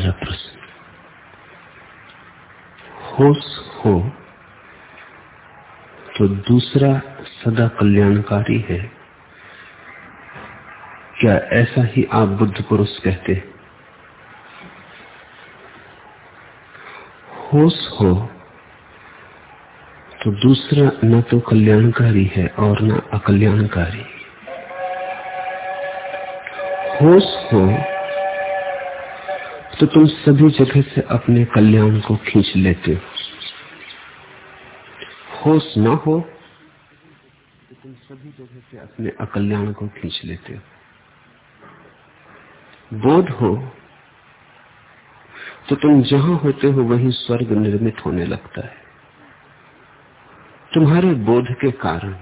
पहला प्रश्न होश हो तो दूसरा सदा कल्याणकारी है। क्या ऐसा ही आप बुद्ध पुरुष कहते होश हो तो दूसरा न तो कल्याणकारी है और न अकल्याणकारी। होश हो तो तुम सभी जगह से अपने कल्याण को खींच लेते हो। होश ना हो तो तुम सभी जगह से अपने अकल्याण को खींच लेते हो। बोध हो तो तुम जहाँ होते हो वहीं स्वर्ग निर्मित होने लगता है। तुम्हारे बोध के कारण,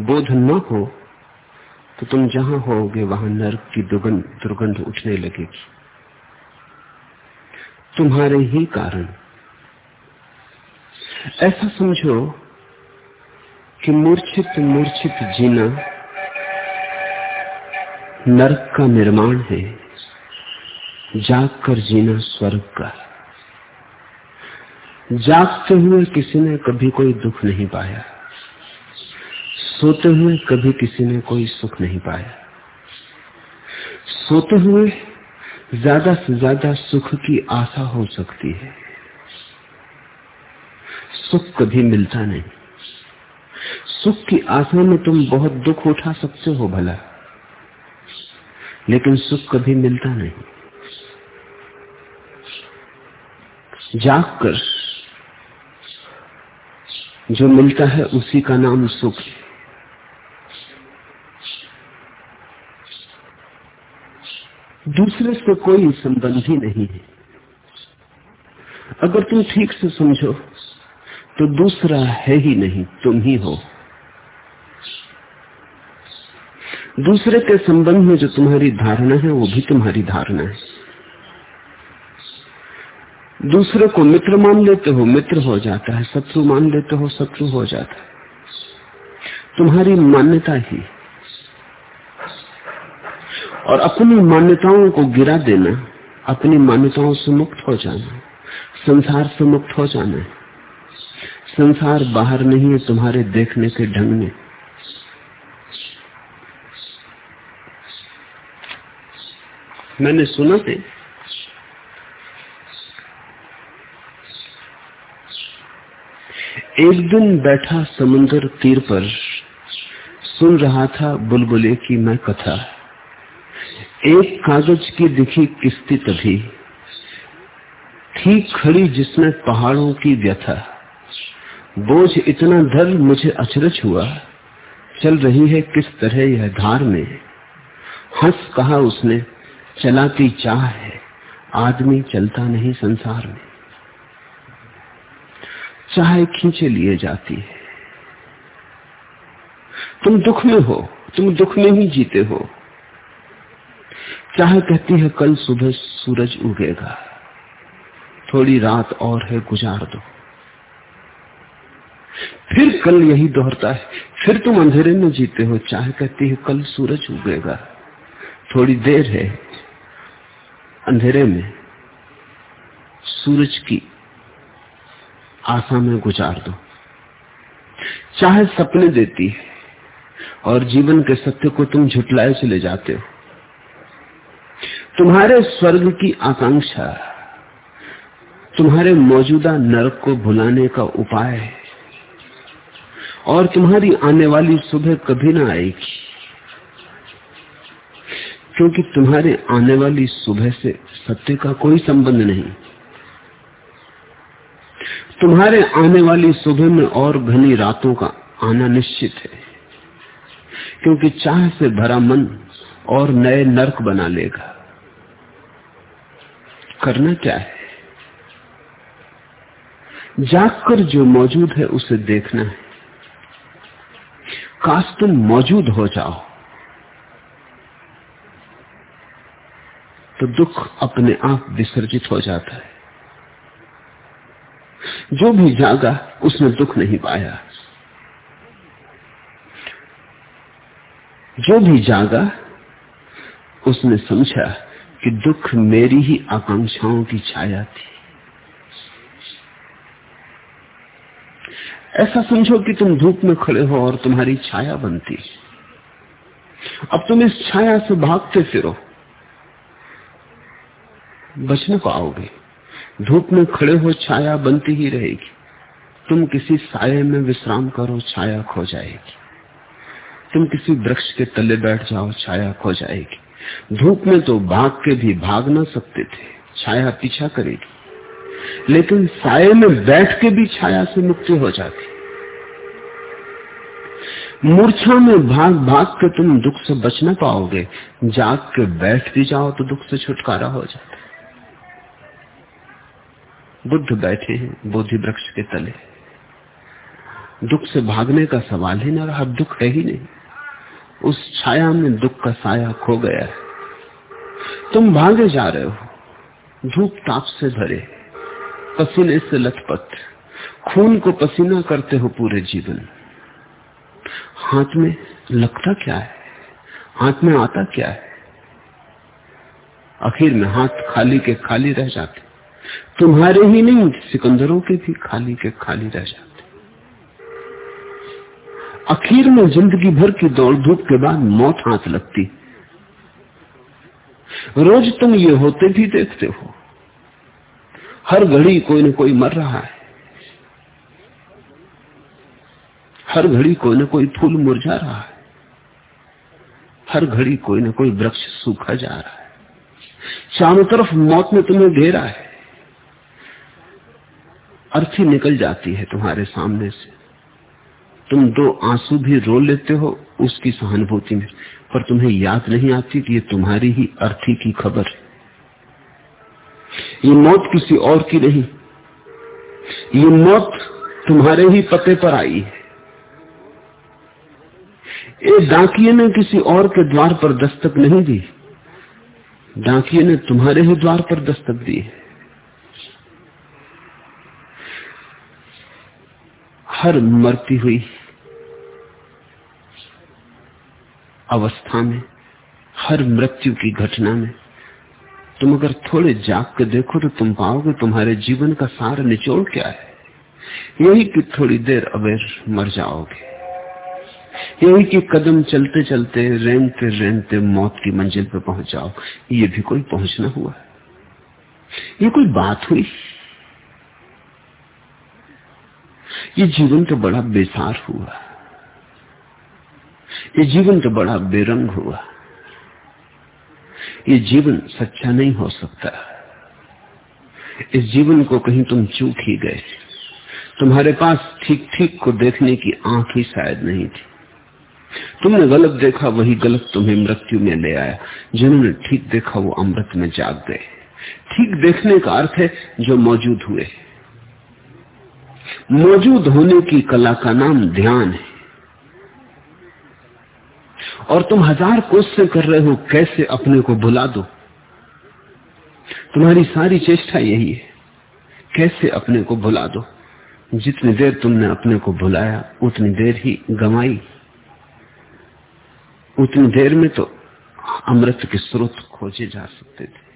बोध न हो तो तुम जहाँ होगे, वहाँ नर्क की दुर्गंध दुर्गंध उठने लगेगी। तुम्हारे ही कारण। ऐसा समझो कि मूर्छित मूर्छित जीना नरक का निर्माण है जाग कर जीना स्वर्ग का जागते हुए किसी ने कभी कोई दुख नहीं पाया। सोते हुए कभी किसी ने कोई सुख नहीं पाया। सोते हुए ज़्यादा से ज़्यादा सुख की आशा हो सकती है। सुख कभी मिलता नहीं। सुख की आशा में तुम बहुत दुख उठा सकते हो भला, लेकिन सुख कभी मिलता नहीं। जाग कर जो मिलता है उसी का नाम सुख है। दूसरे से कोई संबंध ही नहीं है। अगर तुम ठीक से समझो तो दूसरा है ही नहीं, तुम ही हो। दूसरे के संबंध में जो तुम्हारी धारणा है, वो भी तुम्हारी धारणा है। दूसरे को मित्र मान लेते हो, मित्र हो जाता है। शत्रु मान लेते हो, शत्रु हो जाता है। तुम्हारी मान्यता ही और अपनी मान्यताओं को गिरा देना, अपनी मान्यताओं से मुक्त हो जाना, संसार से मुक्त हो जाना, संसार बाहर नहीं है, तुम्हारे देखने के ढंग में। मैंने सुना थे एक दिन बैठा समुन्द्र तीर पर, सुन रहा था बुलबुले की मैं कथा। एक कागज़ की दिखी किस्ती तभी। ठीक खड़ी जिसमें पहाड़ों की व्यथा। बोझ इतना धर मुझे अचरज हुआ। चल रही है किस तरह यह धार में? हंस कहा उसने, चलाती चाह है। आदमी चलता नहीं संसार में। चाहे खींचे लिए जाती है। तुम दुख में हो, तुम दुख में ही जीते हो। चाहे कहती है, कल सुबह सूरज उगेगा। थोड़ी रात और है, गुजार दो। फिर कल यही दोहरता है। फिर तुम अंधेरे में जीते हो। चाहे कहती है, कल सूरज उगेगा। थोड़ी देर है, अंधेरे में सूरज की आशा में गुजार दो। चाहे सपने देती है और जीवन के सत्य को तुम झुटलाए चले जाते हो। तुम्हारे स्वर्ग की आकांक्षा, तुम्हारे मौजूदा नरक को भुलाने का उपाय है और तुम्हारी आने वाली सुबह कभी ना आएगी, क्योंकि तुम्हारे आने वाली सुबह से सत्य का कोई संबंध नहीं। तुम्हारे आने वाली सुबह में और घनी रातों का आना निश्चित है, क्योंकि चाह से भरा मन और नए नरक बना लेगा। करना क्या है? जागकर जो मौजूद है उसे देखना है। काश तुम मौजूद हो जाओ। तो दुख अपने आप विसर्जित हो जाता है। जो भी जागा, उसने दुख नहीं पाया। जो भी जागा, उसने समझा। कि दुख मेरी ही आकांक्षाओं की छाया थी। ऐसा समझो कि तुम धूप में खड़े हो और तुम्हारी छाया बनती अब तुम इस छाया से भागते फिरो। बचने पाओगे धूप में खड़े हो छाया बनती ही रहेगी। तुम किसी साये में विश्राम करो, छाया खो जाएगी। तुम किसी वृक्ष के तले बैठ जाओ, छाया खो जाएगी। धूप में तो भाग के भी भाग ना सकते थे, छाया पीछा करेगी। लेकिन साये में बैठ के भी छाया से मुक्ति हो जाती। मूर्छा में भाग भाग के तुम दुख से बच ना पाओगे, जाग के बैठ भी जाओ तो दुख से छुटकारा हो जाता। बुद्ध बैठे हैं, बोधि वृक्ष के तले। दुख से भागने का सवाल ही ना रहा दुख है ही नहीं। उस छाया में दुख का साया खो गया है। तुम भागे जा रहे हो, धूप ताप से भरे, पसीने से लथपथ, खून को पसीना करते हो पूरे जीवन। हाथ में लगता क्या है? हाथ में आता क्या है? आखिर में हाथ खाली के खाली रह जाते। तुम्हारे ही नहीं, सिकंदरों के भी खाली के खाली रह जाते। आखिर में ज़िंदगी भर की दौड़ धूप के बाद मौत हाथ लगती। रोज तुम ये होते भी देखते हो। हर घड़ी कोई ना कोई मर रहा है। हर घड़ी कोई न कोई फूल मुरझा रहा है। हर घड़ी कोई ना कोई वृक्ष सूखा जा रहा है। चारों तरफ़ मौत में तुम्हें घेरा है। अर्थी निकल जाती है तुम्हारे सामने से। तुम दो आँसू भी रो लेते हो उसकी सहानुभूति में, पर तुम्हें याद नहीं आती कि ये तुम्हारी ही अर्थी की खबर है। ये मौत किसी और की नहीं, ये मौत तुम्हारे ही पते पर आई है। ये डाकिये ने किसी और के द्वार पर दस्तक नहीं दी डाकिये ने तुम्हारे ही द्वार पर दस्तक दी है। हर मरती हुई अवस्था में, हर मृत्यु की घटना में, तुम अगर थोड़े जाग के देखो तो तुम पाओगे तुम्हारे जीवन का सार निचोड़ क्या है। यही कि थोड़ी देर अवेर मर जाओगे। यही कि कदम चलते चलते, रेंगते रेंगते मौत की मंजिल पे पहुँच जाओ। ये भी कोई पहुँचना हुआ। है ये कोई बात हुई? ये जीवन तो बड़ा बेसार हुआ। ये जीवन तो बड़ा बेरंग हुआ। ये जीवन सच्चा नहीं हो सकता। इस जीवन को कहीं तुम चूक ही गए। तुम्हारे पास ठीक ठीक को देखने की आँख ही शायद नहीं थी। तुमने गलत देखा, वही गलत तुम्हें मृत्यु में ले आया। जिन्होंने ठीक देखा, वो अमृत में जाग गए। ठीक देखने का अर्थ है जो मौजूद हुए। मौजूद होने की कला का नाम ध्यान है। और तुम हज़ार कोशिशें कर रहे हो, कैसे अपने को भुला दो? तुम्हारी सारी चेष्टा यही है, कैसे अपने को भुला दो? जितनी देर तुमने अपने को भुलाया, उतनी देर ही गमाई उतनी देर में तो अमृत के स्रोत खोजे जा सकते थे।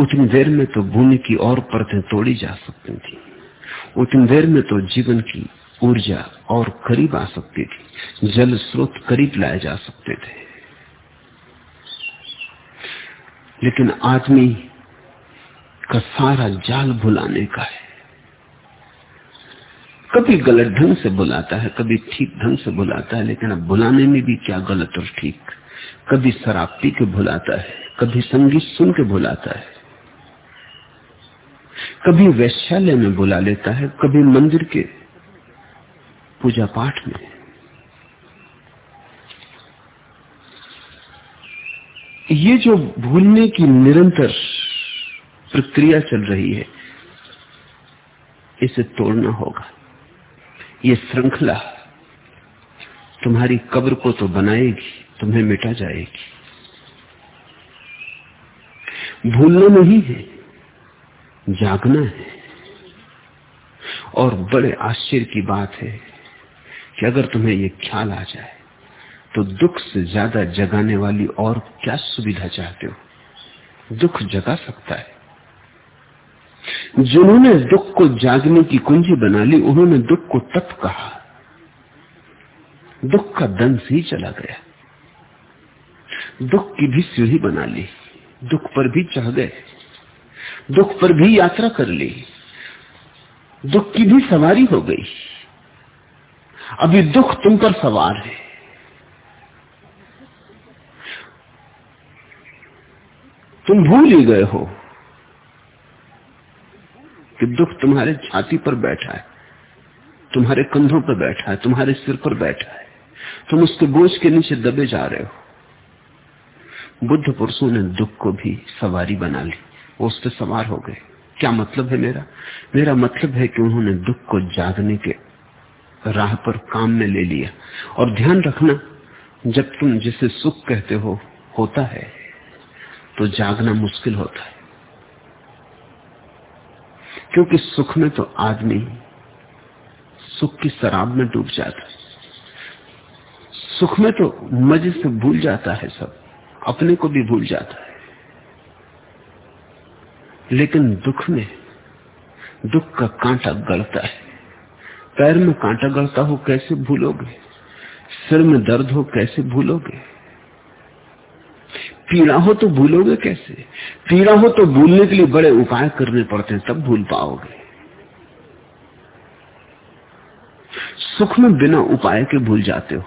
उतनी देर में तो भूमि की और परतें तोड़ी जा सकती थी। उतनी देर में तो जीवन की ऊर्जा और करीब आ सकती थी। जल स्रोत करीब लाए जा सकते थे। लेकिन आदमी का सारा जाल भुलाने का है। कभी गलत ढंग से बुलाता है, कभी ठीक ढंग से बुलाता है, लेकिन अब बुलाने में भी क्या गलत और ठीक? कभी शराब पी के भुलाता है, कभी संगीत सुन के भुलाता है। कभी वैश्यालय में बुला लेता है, कभी मंदिर के पूजा पाठ में। ये जो भूलने की निरंतर प्रक्रिया चल रही है, इसे तोड़ना होगा। ये श्रृंखला तुम्हारी कब्र को तो बनाएगी, तुम्हें मिटा जाएगी। भूलना नहीं है। जागना है। और बड़े आश्चर्य की बात है कि अगर तुम्हें ये ख्याल आ जाए तो दुख से ज़्यादा जगाने वाली और क्या सुविधा चाहते हो? दुख जगा सकता है। जिन्होंने दुख को जागने की कुंजी बना ली, उन्होंने दुख को तप कहा। दुख का दंश ही चला गया। दुख की भी सीढ़ी बना ली। दुख पर भी चढ़ गए। दुख पर भी यात्रा कर ली। दुख की भी सवारी हो गई। अभी दुख तुम पर सवार है। तुम भूल ही गए हो कि दुख तुम्हारे छाती पर बैठा है, तुम्हारे कंधों पर बैठा है, तुम्हारे सिर पर बैठा है। तुम उसके बोझ के नीचे दबे जा रहे हो। बुद्ध पुरुषों ने दुख को भी सवारी बना ली। वो उस पर सवार हो गए। क्या मतलब है मेरा? मेरा मतलब है कि उन्होंने दुख को जागने के राह पर काम में ले लिया। और ध्यान रखना, जब तुम जिसे सुख कहते हो, होता है तो जागना मुश्किल होता है। क्योंकि सुख में तो आदमी सुख की शराब में डूब जाता है। सुख में तो मज़े से भूल जाता है सब, अपने को भी भूल जाता है। लेकिन दुख में, दुख का कांटा गड़ता है। पैर में कांटा गड़ता हो कैसे भूलोगे? सिर में दर्द हो कैसे भूलोगे? पीड़ा हो तो भूलोगे कैसे? पीड़ा हो तो भूलने के लिए बड़े उपाय करने पड़ते हैं, तब भूल पाओगे। सुख में बिना उपाय के भूल जाते हो।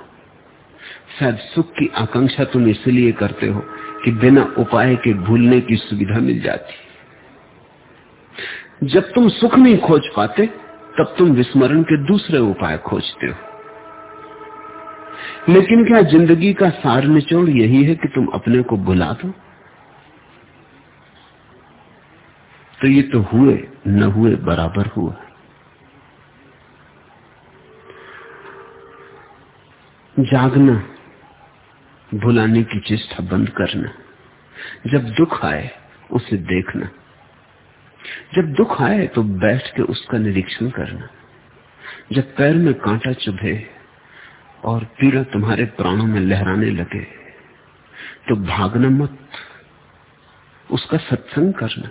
शायद सुख की आकांक्षा तुम इसलिए करते हो कि बिना उपाय के भूलने की सुविधा मिल जाती। जब तुम सुख नहीं खोज पाते, तब तुम विस्मरण के दूसरे उपाय खोजते हो। लेकिन क्या ज़िंदगी का सार निचोड़ यही है कि तुम अपने को बुला दो? तो ये तो हुए, न हुए, बराबर हुआ। जागना, भुलाने की चेष्टा बंद करना। जब दुख आए, उसे देखना। जब दुख आए तो बैठ के उसका निरीक्षण करना। जब पैर में कांटा चुभे और पीड़ा तुम्हारे प्राणों में लहराने लगे तो भागना मत, उसका सत्संग करना।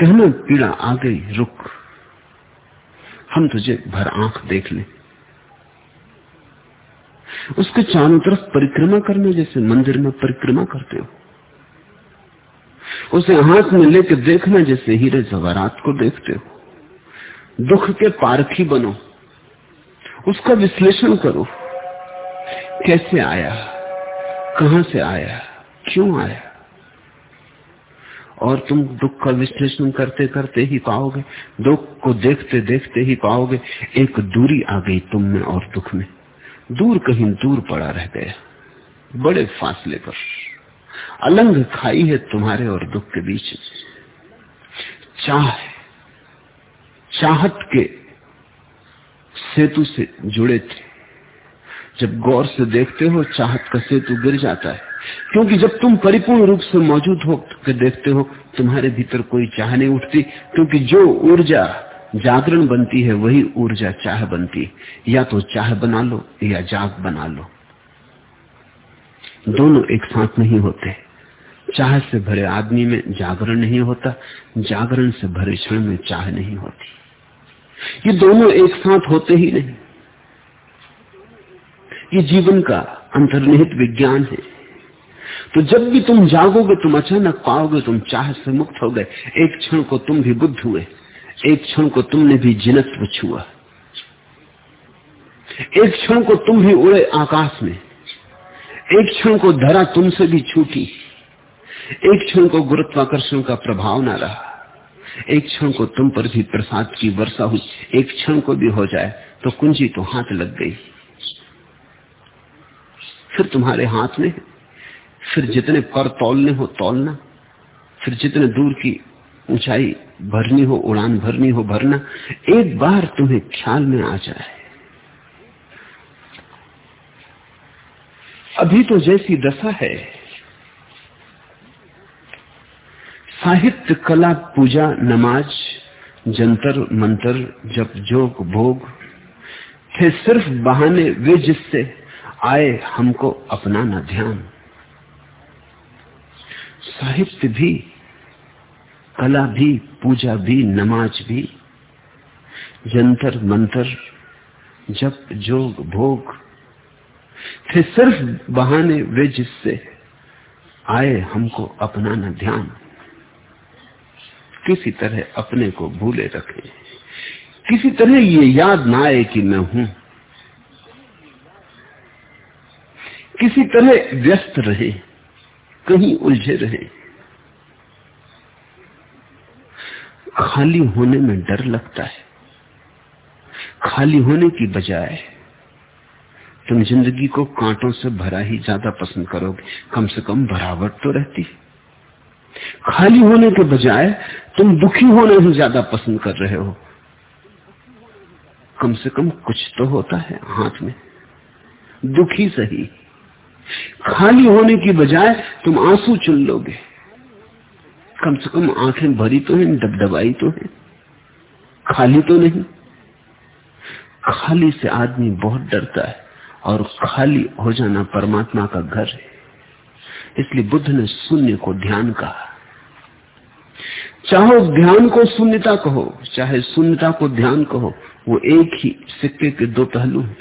कहना, पीड़ा आ गई, रुक। हम तुझे भर आँख देख ले। उसके चारों तरफ़ परिक्रमा करने जैसे मंदिर में परिक्रमा करते हो। उसे हाथ में लेकर देखना जैसे हीरे जवारात को देखते हो। दुख के पारखी बनो। उसका विश्लेषण करो। कैसे आया? कहाँ से आया? क्यों आया? और तुम दुख का विश्लेषण करते करते ही पाओगे। दुख को देखते देखते ही पाओगे। एक दूरी आ गई तुम में और दुख में। दूर कहीं दूर पड़ा रह गया। बड़े फासले पर। अलंग खाई है तुम्हारे और दुख के बीच चाह चाहत के सेतु से जुड़े थे। जब गौर से देखते हो, चाहत का सेतु गिर जाता है। क्योंकि जब तुम परिपूर्ण रूप से मौजूद हो, के देखते हो, तुम्हारे भीतर कोई चाह नहीं उठती। क्योंकि जो ऊर्जा जागरण बनती है, वही ऊर्जा चाह बनती है। या तो चाह बना लो, या जाग बना लो। दोनों एक साथ नहीं होते। चाह से भरे आदमी में जागरण नहीं होता, जागरण से भरे क्षण में चाह नहीं होती। ये दोनों एक साथ होते ही नहीं। ये जीवन का अंतर्निहित विज्ञान है। तो जब भी तुम जागोगे, तुम अचानक पाओगे, तुम चाह से मुक्त हो गए। एक क्षण को तुम भी बुद्ध हुए, एक क्षण को तुमने भी जिनत्व छुआ। एक क्षण को तुम भी उड़े आकाश में। एक क्षण को धरा तुमसे भी छूटी। एक क्षण को गुरुत्वाकर्षण का प्रभाव ना रहा। एक क्षण को तुम पर भी प्रसाद की वर्षा हुई। एक क्षण को भी हो जाए तो कुंजी तो हाथ लग गई। फिर तुम्हारे हाथ में, फिर जितने पर तोलने हो तोलना, फिर जितने दूर की ऊंचाई भरनी हो, उड़ान भरनी हो भरना, एक बार तुम्हें ख्याल में आ जाए। अभी तो जैसी दशा है। साहित्य, कला, पूजा, नमाज़, जंतर, मंतर, जप, जोग, भोग, थे सिर्फ़ बहाने, वे जिससे आए हमको अपनाना ध्यान। साहित्य भी, कला भी, पूजा भी, नमाज़ भी, जंतर, मंतर, जप, जोग, भोग थे सिर्फ़ बहाने वे जिससे आए हमको अपनाना ध्यान। किसी तरह अपने को भूले रखे। किसी तरह ये याद ना आए कि मैं हूँ। किसी तरह व्यस्त रहे, कहीं उलझे रहे। खाली होने में डर लगता है। खाली होने की बजाय तुम ज़िंदगी को कांटों से भरा ही ज़्यादा पसंद करोगे। कम से कम बराबर तो रहती। खाली होने के बजाय तुम दुखी होना ही ज़्यादा पसंद कर रहे हो। कम से कम कुछ तो होता है हाथ में। दुखी सही। खाली होने की बजाय तुम आँसू चुन लोगे। कम से कम आँखें भरी तो हैं, दबदबाई तो है। खाली तो नहीं। खाली से आदमी बहुत डरता है। और खाली हो जाना परमात्मा का घर है। इसलिए बुद्ध ने शून्य को ध्यान कहा। चाहो ध्यान को शून्यता कहो, चाहे शून्यता को ध्यान कहो, वो एक ही सिक्के के दो पहलू हैं।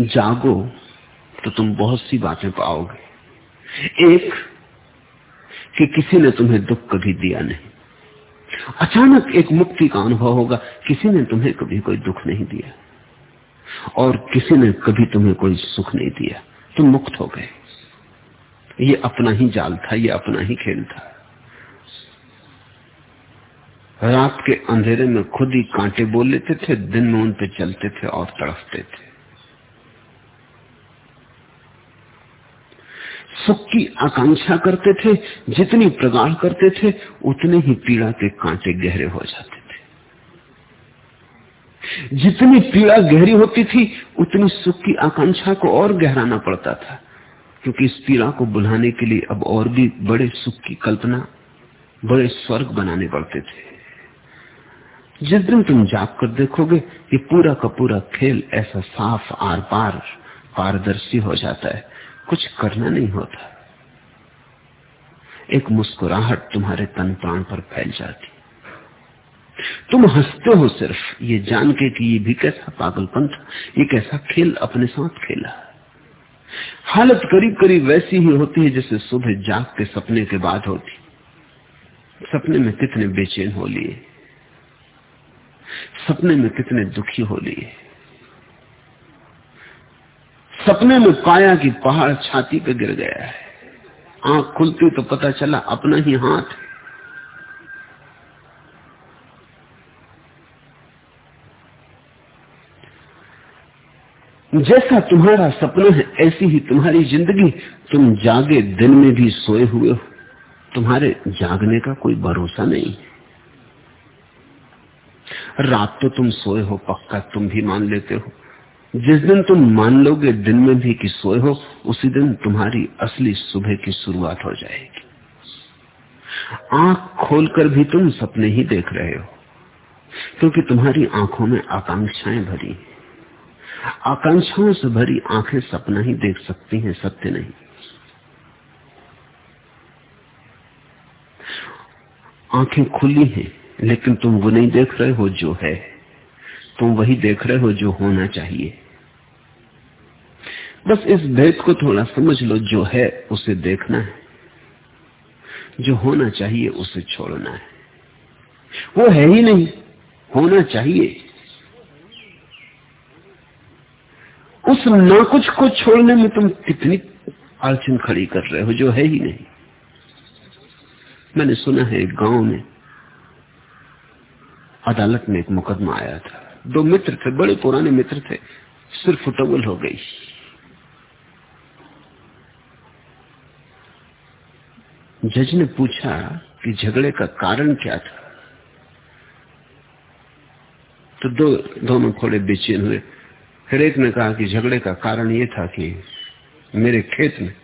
जागो तो तुम बहुत सी बातें पाओगे। एक, कि किसी ने तुम्हें दुख कभी दिया नहीं। अचानक एक मुक्ति का अनुभव होगा, किसी ने तुम्हें कभी कोई दुख नहीं दिया। और किसी ने कभी तुम्हें कोई सुख नहीं दिया। तुम मुक्त हो गए। ये अपना ही जाल था, ये अपना ही खेल था। रात के अंधेरे में खुद ही कांटे बोल लेते थे, दिन में उन पे चलते थे और तड़फते थे। सुख की आकांक्षा करते थे, जितनी प्रगाढ़ करते थे, उतने ही पीड़ा के कांटे गहरे हो जाते जितनी पीड़ा गहरी होती थी, उतनी सुख की आकांक्षा को और गहराना पड़ता था। क्योंकि इस पीड़ा को बुलाने के लिए अब और भी बड़े सुख की कल्पना, बड़े स्वर्ग बनाने पड़ते थे। जिस दिन तुम जाग कर देखोगे कि पूरा का पूरा खेल ऐसा साफ़ आर पार पारदर्शी हो जाता है। कुछ करना नहीं होता। एक मुस्कुराहट तुम्हारे तन प्राण पर फैल जाती। तुम हँसते हो सिर्फ़, ये जान के कि ये भी कैसा पागलपन था, ये कैसा खेल अपने साथ खेला। हालत करीब करीब वैसी ही होती है जैसे सुबह जाग के सपने के बाद होती। सपने में कितने बेचैन हो लिए। सपने में कितने दुखी हो लिए। सपने में पाया कि पहाड़ छाती पे गिर गया है। आँख खुलती तो पता चला अपना ही हाथ जैसा तुम्हारा सपना है, ऐसी ही तुम्हारी ज़िंदगी। तुम जागे, दिन में भी सोए हुए हो। तुम्हारे जागने का कोई भरोसा नहीं। रात तो तुम सोए हो, पक्का तुम भी मान लेते हो। जिस दिन तुम मान लोगे, दिन में भी कि सोए हो, उसी दिन तुम्हारी असली सुबह की शुरुआत हो जाएगी। आँख खोलकर भी तुम सपने ही देख रहे हो, क्योंकि तुम्हारी आँखों में आकांक्षाएँ भरी हैं। आकांक्षाओं से भरी आँखें सपना ही देख सकती हैं, सत्य नहीं। आँखें खुली हैं, लेकिन तुम वो नहीं देख रहे हो जो है। तुम वही देख रहे हो जो होना चाहिए। बस इस भेद को थोड़ा समझ लो, जो है उसे देखना है। जो होना चाहिए उसे छोड़ना है। वो है ही नहीं, होना चाहिए। उस ना कुछ को छोड़ने में तुम कितनी अड़चन खड़ी कर रहे हो, जो है ही नहीं। मैंने सुना है, एक गाँव में अदालत में एक मुकदमा आया था। दो मित्र थे, बड़े पुराने मित्र थे सिर्फ़ फुटबल हो गई। जज ने पूछा कि झगड़े का कारण क्या था। तो दो, दोनों थोड़े बेचैन हुए। फिर एक ने कहा कि झगड़े का कारण ये था कि मेरे खेत में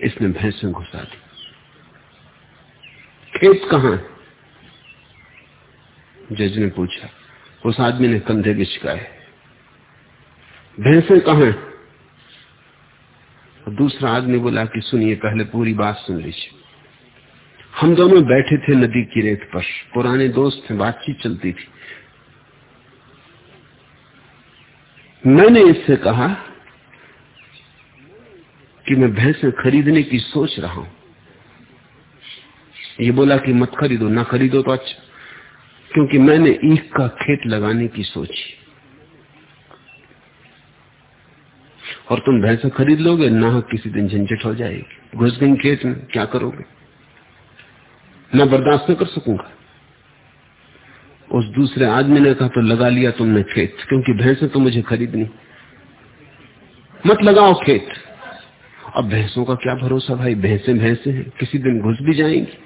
इसने भैंसें घुसा दी खेत कहाँ जज ने पूछा। उस आदमी ने कंधे बिचकाए। भैंसे कहा दूसरा आदमी बोला कि सुनिए, पहले पूरी बात सुन लीजिए। हम दोनों बैठे थे नदी की रेत पर। पुराने दोस्त थे बातचीत चलती थी। मैंने इससे कहा कि मैं भैंसे खरीदने की सोच रहा हूँ। ये बोला कि मत खरीदो, ना खरीदो तो अच्छा क्योंकि मैंने ईख का खेत लगाने की सोची और तुम भैंसा खरीद लोगे, ना किसी दिन झंझट हो जाएगी। घुस गई खेत में, क्या करोगे? मैं बर्दाश्त न कर सकूँगा। उस दूसरे आदमी ने कहा तो लगा लिया तुमने खेत, क्योंकि भैंसे तो मुझे खरीदनी। मत लगाओ खेत। अब भैंसों का क्या भरोसा भाई? भैंसे भैंसे हैं, किसी दिन घुस भी जाएँगी।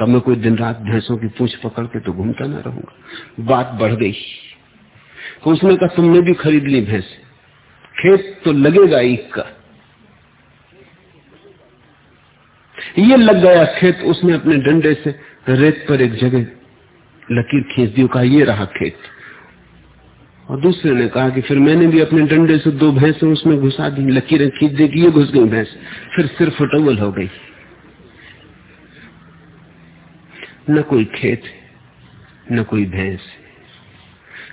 तब मैं कोई दिन रात भैंसों की पूछ पकड़ के तो घूमता ना रहूँगा। बात बढ़ गई। तो उसने कहा, तुमने भी खरीद ली भैंसे। खेत तो लगेगा ईक का। ये लग गया खेत, उसने अपने डंडे से रेत पर एक जगह लकीर खींच दी कहा ये रहा खेत। और दूसरे ने कहा कि फिर मैंने भी अपने डंडे से दो भैंसे उसमें घुसा दी, लकीरें खींच दे ये घुस गई भैंस, फिर सिर फटवल हो गई। न कोई खेत, न कोई भैंस।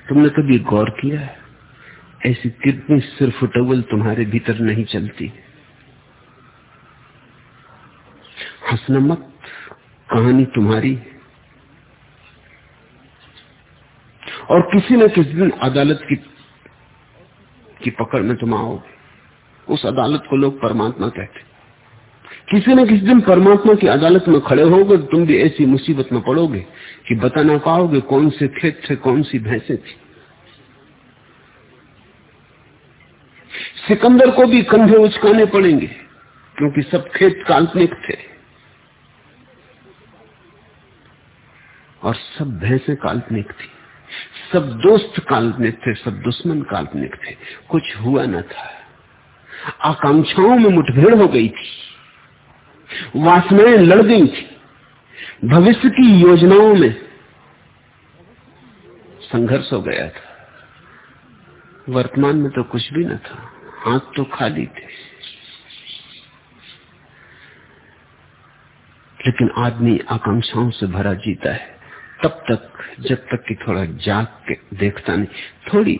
तुमने कभी गौर किया है? ऐसी कितनी सिर फुटवल तुम्हारे भीतर नहीं चलती। हंसना मत, कहानी तुम्हारी। और किसी न किसी दिन अदालत की की पकड़ में तुम आओगे। उस अदालत को लोग परमात्मा कहते किसी न किसी दिन परमात्मा की अदालत में खड़े होगे तो तुम भी ऐसी मुसीबत में पड़ोगे कि बता ना पाओगे कौन से खेत थे, कौन सी भैंसे थी। सिकंदर को भी कंधे उचकाने पड़ेंगे, क्योंकि सब खेत काल्पनिक थे। और सब भैंसे काल्पनिक थी। सब दोस्त काल्पनिक थे, सब दुश्मन काल्पनिक थे। कुछ हुआ न था। आकांक्षाओं में मुठभेड़ हो गई थी। वासनाएँ लड़ गई थी। भविष्य की योजनाओं में संघर्ष हो गया था। वर्तमान में तो कुछ भी न था। हाथ तो खाली थे। लेकिन आदमी आकांक्षाओं से भरा जीता है। तब तक, जब तक कि थोड़ा जाग के देखता नहीं, थोड़ी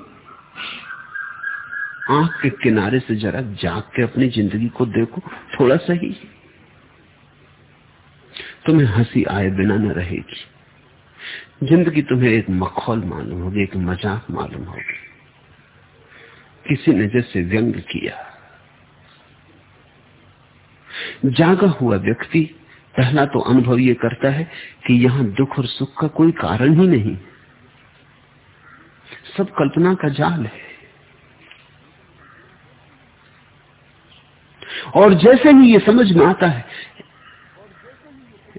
आँख के किनारे से जरा जाग के अपनी ज़िंदगी को देखो, थोड़ा सा ही। तुम्हें हँसी आए बिना न रहेगी। ज़िंदगी तुम्हें एक मखौल मालूम होगी, एक मज़ाक मालूम होगी। किसी ने जैसे व्यंग किया। जागा हुआ व्यक्ति पहला तो अनुभव ये करता है कि यहाँ दुख और सुख का कोई कारण ही नहीं। सब कल्पना का जाल है। और जैसे ही ये समझ में आता है,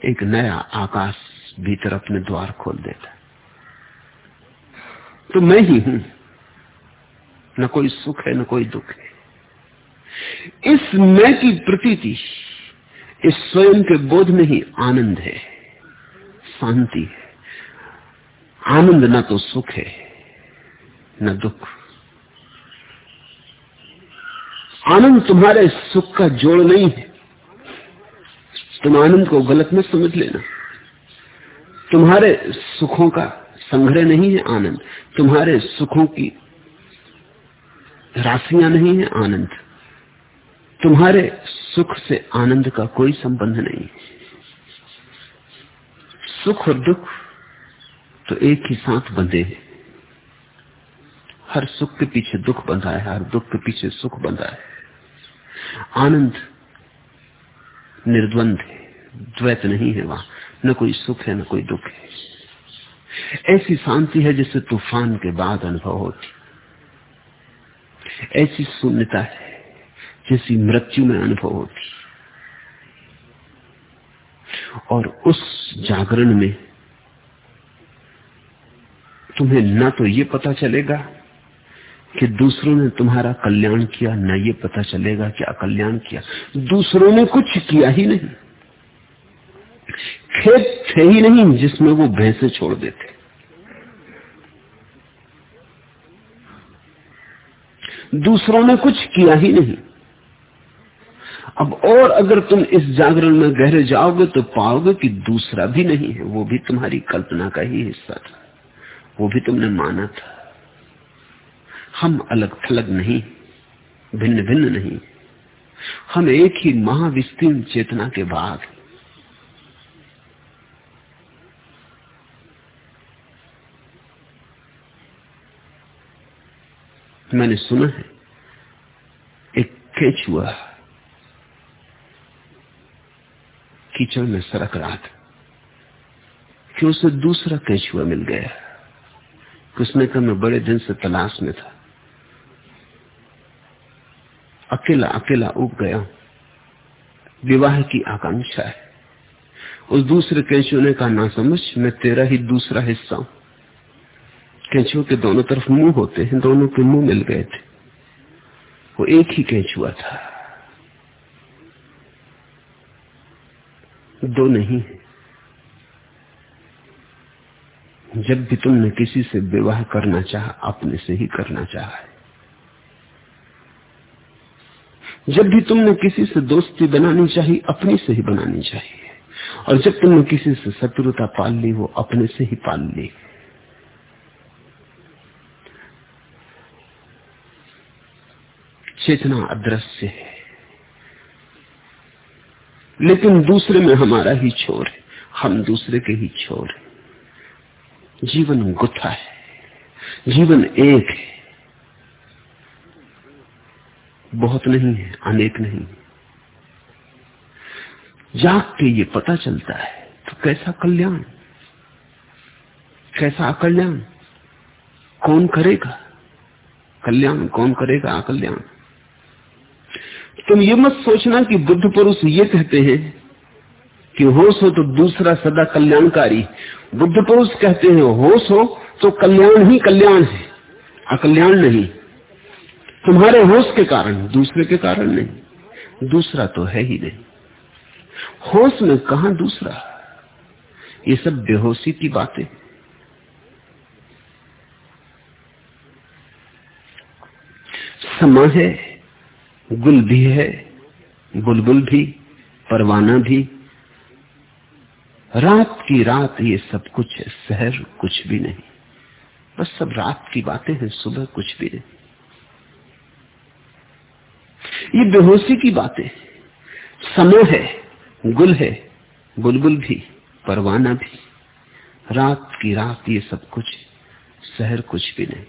एक नया आकाश भीतर अपने द्वार खोल देता है। तो मैं ही हूँ। न कोई सुख है, न कोई दुख है। इस मैं की प्रतीति इस स्वयं के बोध में ही आनंद है, शांति है। आनंद न तो सुख है, न दुख। आनंद तुम्हारे सुख का जोड़ नहीं है। तुम आनंद को गलत में समझ लेना। तुम्हारे सुखों का संग्रह नहीं है आनंद। तुम्हारे सुखों की राशियाँ नहीं है आनंद। तुम्हारे सुख से आनंद का कोई संबंध नहीं। सुख और दुख तो एक ही साथ बंधे हैं। हर सुख के पीछे दुख बंधा है, हर दुख के पीछे सुख बंधा है। आनंद निर्द्वंद है, द्वैत नहीं है वहाँ। न कोई सुख है, न कोई दुख है। ऐसी शांति है जिसे तूफ़ान के बाद अनुभव होती ऐसी शून्यता है जैसी मृत्यु में अनुभव होती और उस जागरण में तुम्हें न तो ये पता चलेगा कि दूसरों ने तुम्हारा कल्याण किया, न ये पता चलेगा कि अकल्याण किया। दूसरों ने कुछ किया ही नहीं। खेत थे ही नहीं जिसमें वो भैंसे छोड़ देते। दूसरों ने कुछ किया ही नहीं। अब और अगर तुम इस जागरण में गहरे जाओगे तो पाओगे कि दूसरा भी नहीं है, वो भी तुम्हारी कल्पना का ही हिस्सा था। वो भी तुमने माना था। हम अलग थलग नहीं, भिन्न भिन्न नहीं। हम एक ही महाविस्तीर्ण चेतना के भाग मैंने सुना है, एक केचुआ कीचड़ में सरक रहा था कि उसे दूसरा कैचुआ मिल गया। उसने कहा, मैं बड़े दिन से तलाश में था। अकेला अकेला उग गया विवाह की आकांक्षा है। उस दूसरे कैचुओं ने कहा ना समझ मैं तेरा ही दूसरा हिस्सा हूँ। कैचुओं के दोनों तरफ़ मुँह होते हैं, दोनों के मुँह मिल गए थे। वो एक ही कैचुआ था। दो नहीं है। जब भी तुमने किसी से विवाह करना चाहा, अपने से ही करना चाहा है। जब भी तुमने किसी से दोस्ती बनानी चाहिए अपनी से ही बनानी चाहिए और जब तुमने किसी से शत्रुता पाल ली, वो अपने से ही पाल ली चेतना अदृश्य है। लेकिन दूसरे में हमारा ही छोर है। हम दूसरे के ही छोर है। जीवन गुथा है। जीवन एक है। बहुत नहीं है, अनेक नहीं। है जाग के ये पता चलता है तो कैसा कल्याण? कैसा अकल्याण? कौन करेगा? कल्याण कौन करेगा? अकल्याण। तुम ये मत सोचना कि बुद्ध पुरुष ये कहते हैं कि होश हो तो दूसरा सदा कल्याणकारी। बुद्ध पुरुष कहते हैं, होश हो तो कल्याण ही कल्याण है, अकल्याण नहीं। तुम्हारे होश के कारण, दूसरे के कारण नहीं। दूसरा तो है ही नहीं। होश में कहा दूसरा? ये सब बेहोशी की बातें। समा है। गुल भी है, बुलबुल भी, परवाना भी। रात की रात ये सब कुछ है, शहर कुछ भी नहीं। बस सब रात की बातें हैं, सुबह कुछ भी नहीं। ये बेहोशी की बातें समय है, गुल है, बुलबुल भी, परवाना भी। रात की रात ये सब कुछ शहर कुछ भी नहीं।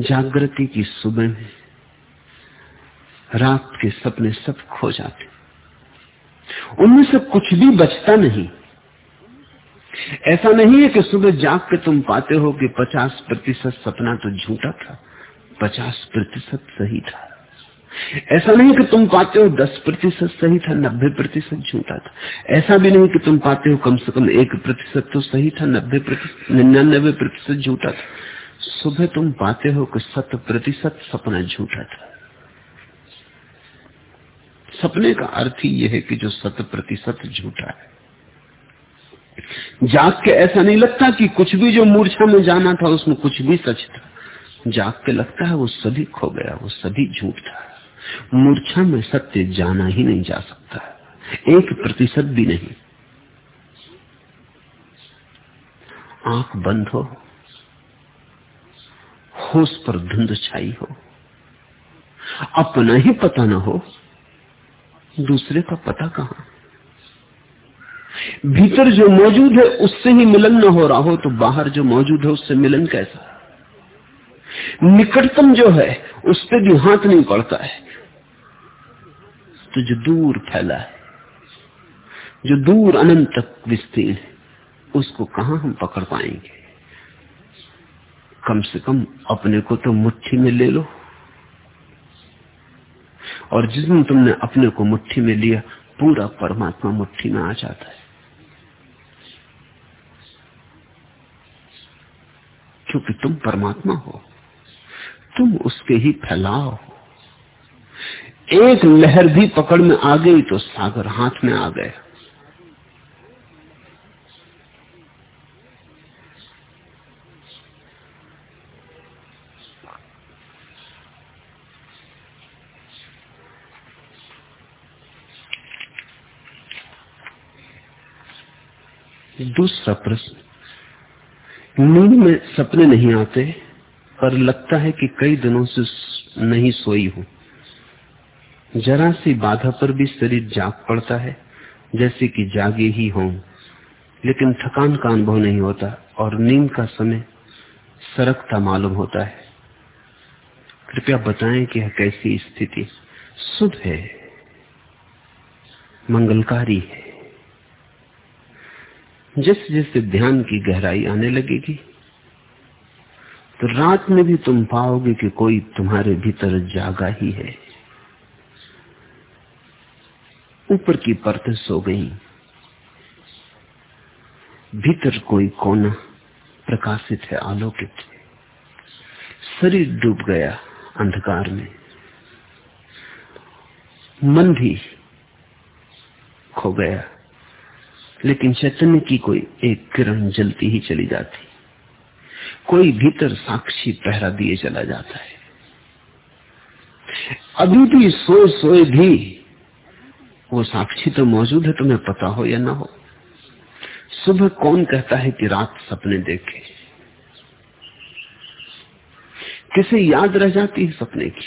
जागृति की सुबह में रात के सपने सब खो जाते उनमें से कुछ भी बचता नहीं। ऐसा नहीं है कि सुबह जाग के तुम पाते हो कि 50 प्रतिशत सपना तो झूठा था 50 प्रतिशत सही था। ऐसा नहीं कि तुम पाते हो 10 प्रतिशत सही था 90 प्रतिशत झूठा था। ऐसा भी नहीं कि तुम पाते हो कम से कम एक प्रतिशत तो सही था 90 प्रतिशत, निन्यानबे प्रतिशत झूठा था। सुबह तुम पाते हो कि शत प्रतिशत सपना झूठा था। सपने का अर्थ ही यह है कि जो शत प्रतिशत झूठा है। जाग के ऐसा नहीं लगता कि कुछ भी जो मूर्छा में जाना था, उसमें कुछ भी सच था। जाग के लगता है वो सभी खो गया, वो सभी झूठ था। मूर्छा में सत्य जाना ही नहीं जा सकता एक प्रतिशत भी नहीं। आँख बंद हो, होश पर धुंध छाई हो, अपना ही पता ना हो दूसरे का पता कहाँ? भीतर जो मौजूद है, उससे ही मिलन न हो रहा हो तो बाहर जो मौजूद है, उससे मिलन कैसा? निकटतम जो है, उस पर भी हाथ नहीं पड़ता है। तो जो दूर फैला है, जो दूर अनंत तक विस्तीर्ण है, उसको कहा हम पकड़ पाएँगे? कम से कम अपने को तो मुट्ठी में ले लो। और जिस दिन तुमने अपने को मुट्ठी में लिया, पूरा परमात्मा मुट्ठी में आ जाता है। क्योंकि तुम परमात्मा हो, तुम उसके ही फैलाव हो। एक लहर भी पकड़ में आ गई तो सागर हाथ में आ गया। दूसरा प्रश्न, नींद में सपने नहीं आते, पर लगता है कि कई दिनों से नहीं सोई हूँ। जरा सी बाधा पर भी शरीर जाग पड़ता है, जैसे कि जागे ही हों। लेकिन थकान का अनुभव नहीं होता, और नींद का समय सरकता मालूम होता है। कृपया बताएँ कि यह कैसी स्थिति। शुभ है, मंगलकारी है। जैसे जैसे ध्यान की गहराई आने लगेगी तो रात में भी तुम पाओगे कि कोई तुम्हारे भीतर जागा ही है। ऊपर की परतें सो गई। भीतर कोई कोना प्रकाशित है, आलोकित है। शरीर डूब गया अंधकार में। मन भी खो गया। लेकिन चैतन्य की कोई एक किरण जलती ही चली जाती। कोई भीतर साक्षी पहरा दिए चला जाता है। अभी भी सोए सोए भी वो साक्षी तो मौजूद है, तुम्हें पता हो या ना हो। सुबह कौन कहता है कि रात सपने देखे? किसे याद रह जाती है सपने की?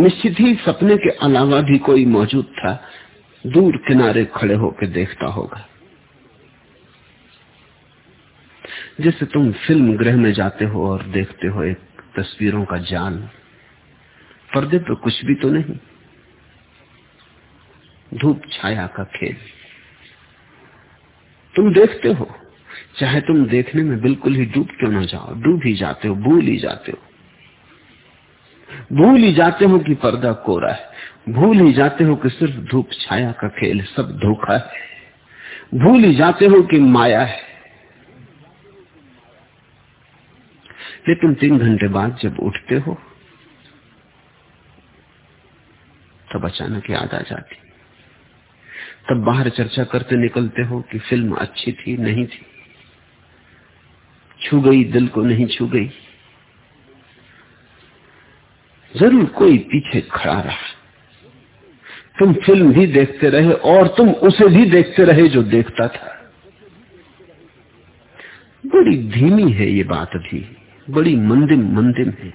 निश्चित ही सपने के अलावा भी कोई मौजूद था दूर किनारे खड़े होकर देखता होगा। जैसे तुम फ़िल्म गृह में जाते हो और देखते हो एक तस्वीरों का जाल, पर्दे पर कुछ भी तो नहीं। धूप छाया का खेल। तुम देखते हो, चाहे तुम देखने में बिल्कुल ही डूब क्यों ना जाओ, डूब ही जाते हो, भूल ही जाते हो। भूल ही जाते हो कि पर्दा कोरा है। भूल ही जाते हो कि सिर्फ़ धूप छाया का खेल सब धोखा है। भूल ही जाते हो कि माया है। लेकिन तीन घंटे बाद जब उठते हो, तब अचानक याद आ जाती। तब बाहर चर्चा करते निकलते हो कि फ़िल्म अच्छी थी, नहीं थी। छू गई, दिल को नहीं छू गई। ज़रूर कोई पीछे खड़ा रहा। तुम फ़िल्म भी देखते रहे और तुम उसे भी देखते रहे जो देखता था। बड़ी धीमी है ये बात अभी बड़ी मंदिम मंदिम है।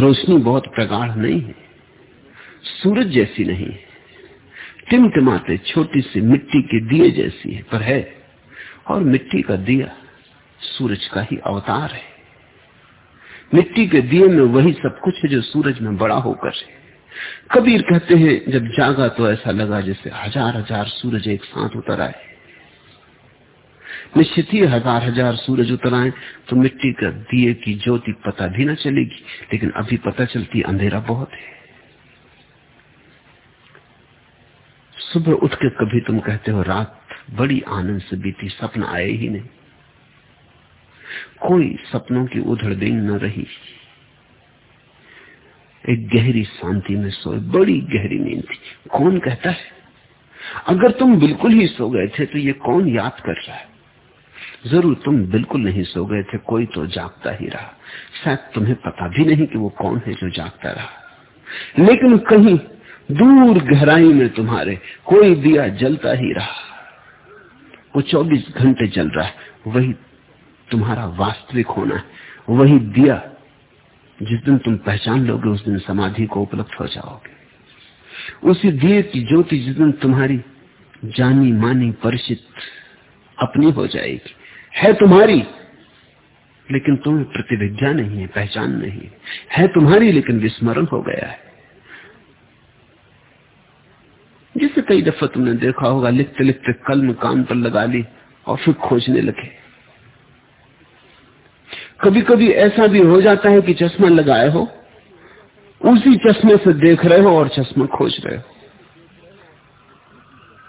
रोशनी बहुत प्रगाढ़ नहीं है। सूरज जैसी नहीं है। टिमटिमाते छोटी सी मिट्टी के दिए जैसी है, पर है। और मिट्टी का दिया सूरज का ही अवतार है। मिट्टी के दिए में वही सब कुछ है जो सूरज में बड़ा होकर है। कबीर कहते हैं, जब जागा तो ऐसा लगा जैसे हज़ार हज़ार सूरज एक साथ उतर आए। निश्चित ही हज़ार हज़ार सूरज उतर आए तो मिट्टी का दिए की ज्योति पता भी ना चलेगी, लेकिन अभी पता चलती अंधेरा बहुत है। सुबह उठ के कभी तुम कहते हो, रात बड़ी आनंद से बीती, सपना आए ही नहीं। कोई सपनों की उधड़ दिन न रही। एक गहरी शांति में सोए, बड़ी गहरी नींद थी। कौन कहता है? अगर तुम बिल्कुल ही सो गए थे तो ये कौन याद कर रहा है? ज़रूर तुम बिल्कुल नहीं सो गए थे, कोई तो जागता ही रहा। शायद तुम्हें पता भी नहीं कि वो कौन है जो जागता रहा। लेकिन कहीं दूर गहराई में तुम्हारे कोई दिया जलता ही रहा। वो 24 घंटे जल रहा है, वही तुम्हारा वास्तविक होना है, वही दिया जिस दिन तुम पहचान लोगे, उस दिन समाधि को उपलब्ध हो जाओगे। उसी दिए की ज्योति जिस दिन तुम्हारी जानी, मानी, परिचित, अपनी हो जाएगी। है तुम्हारी, लेकिन तुम्हें प्रतिविज्ञा नहीं है, पहचान नहीं है। तुम्हारी, लेकिन विस्मरण हो गया है। जिसे कई दफ़ा तुमने देखा होगा लिखते लिखते कलम कान पर लगा ली और फिर खोजने लगे। कभी कभी ऐसा भी हो जाता है कि चश्मा लगाए हो, उसी चश्मे से देख रहे हो और चश्मा खोज रहे हो।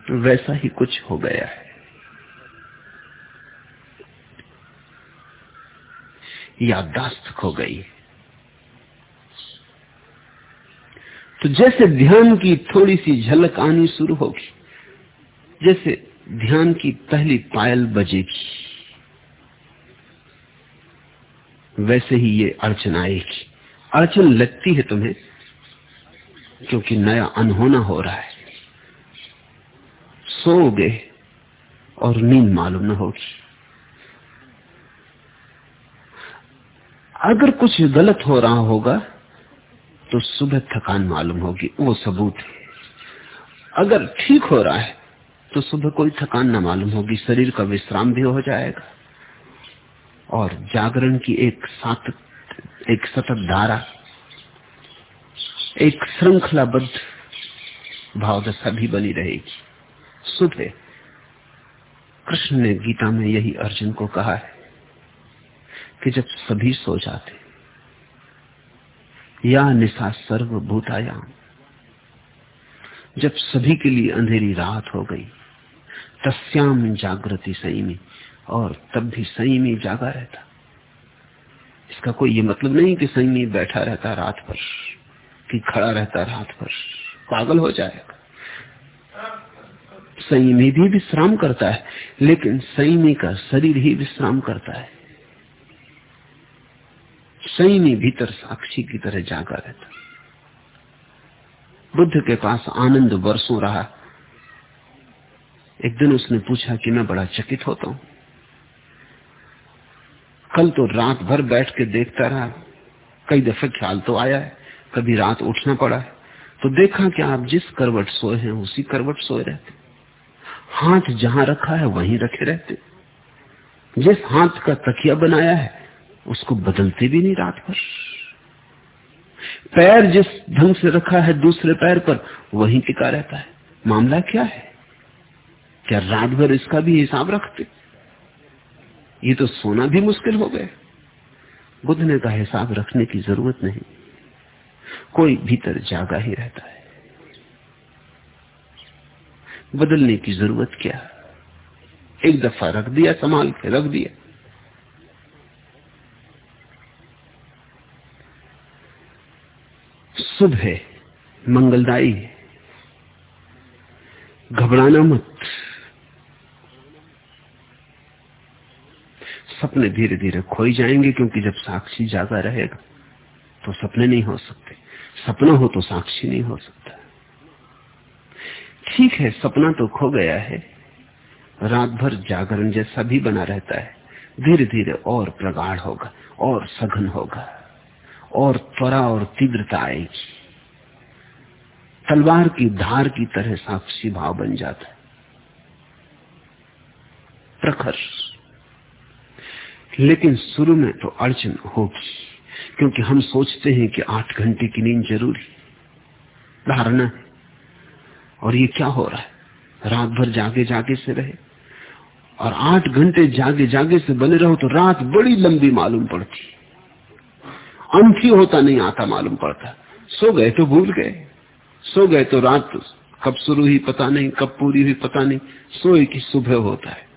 तो वैसा ही कुछ हो गया है। याददाश्त खो गई। तो जैसे ध्यान की थोड़ी सी झलक आनी शुरू होगी, जैसे ध्यान की पहली पायल बजेगी। वैसे ही ये अड़चन आएगी। अड़चन लगती है तुम्हें, क्योंकि नया अनहोना हो रहा है। सोओगे और नींद मालूम न होगी। अगर कुछ गलत हो रहा होगा तो सुबह थकान मालूम होगी, वो सबूत है। अगर ठीक हो रहा है तो सुबह कोई थकान ना मालूम होगी, शरीर का विश्राम भी हो जाएगा। और जागरण की एक सात, एक सतत धारा, एक श्रृंखलाबद्ध भावदशा भी बनी रहेगी। सुबह कृष्ण ने गीता में यही अर्जुन को कहा है कि जब सभी सो जाते, या निशा सर्वभूतायाम, जब सभी के लिए अंधेरी रात हो गई, तस्याम जागृति संयमी और तब भी संयमी जागा रहता। इसका कोई ये मतलब नहीं कि संयमी बैठा रहता रात भर, कि खड़ा रहता रात भर, पागल हो जाएगा। संयमी भी विश्राम करता है, लेकिन संयमी का शरीर ही विश्राम करता है। संयमी भीतर साक्षी की तरह जागा रहता। बुद्ध के पास आनंद वर्षों रहा। एक दिन उसने पूछा कि मैं बड़ा चकित होता हूँ। कल तो रात भर बैठ के देखता रहा। कई दफे ख्याल तो आया है, कभी रात उठना पड़ा है। तो देखा कि आप जिस करवट सोए हैं, उसी करवट सोए रहते। हाथ जहाँ रखा है, वहीं रखे रहते। जिस हाथ का तकिया बनाया है, उसको बदलते भी नहीं रात भर। पैर जिस ढंग से रखा है, दूसरे पैर पर, वही टिका रहता है। मामला क्या है? क्या रात भर इसका भी हिसाब रखते? ये तो सोना भी मुश्किल हो गए बुद्ध ने का हिसाब रखने की ज़रूरत नहीं। कोई भीतर जागा ही रहता है। बदलने की ज़रूरत क्या? एक दफ़ा रख दिया, संभाल के रख दिया। शुभ सुबह मंगलदायी घबराना मत। सपने धीरे धीरे खोई जाएँगे, क्योंकि जब साक्षी जागा रहेगा तो सपने नहीं हो सकते। सपना हो तो साक्षी नहीं हो सकता। ठीक है, सपना तो खो गया है। रात भर जागरण जैसा भी बना रहता है। धीरे धीरे और प्रगाढ़ होगा, और सघन होगा, और त्वरा और तीव्रता आएगी। तलवार की धार की तरह साक्षी भाव बन जाता है। प्रखर। लेकिन शुरू में तो अड़चन होगी, क्योंकि हम सोचते हैं कि आठ घंटे की नींद ज़रूरी धारणा और ये क्या हो रहा है? रात भर जागे जागे से रहे। और आठ घंटे जागे जागे से बने रहो तो रात बड़ी लंबी मालूम पड़ती। अंत ही होता नहीं, आता मालूम पड़ता। सो गए तो भूल गए। सो गए तो रात कब शुरू हुई पता नहीं, कब पूरी हुई पता नहीं। सोए की सुबह होता है।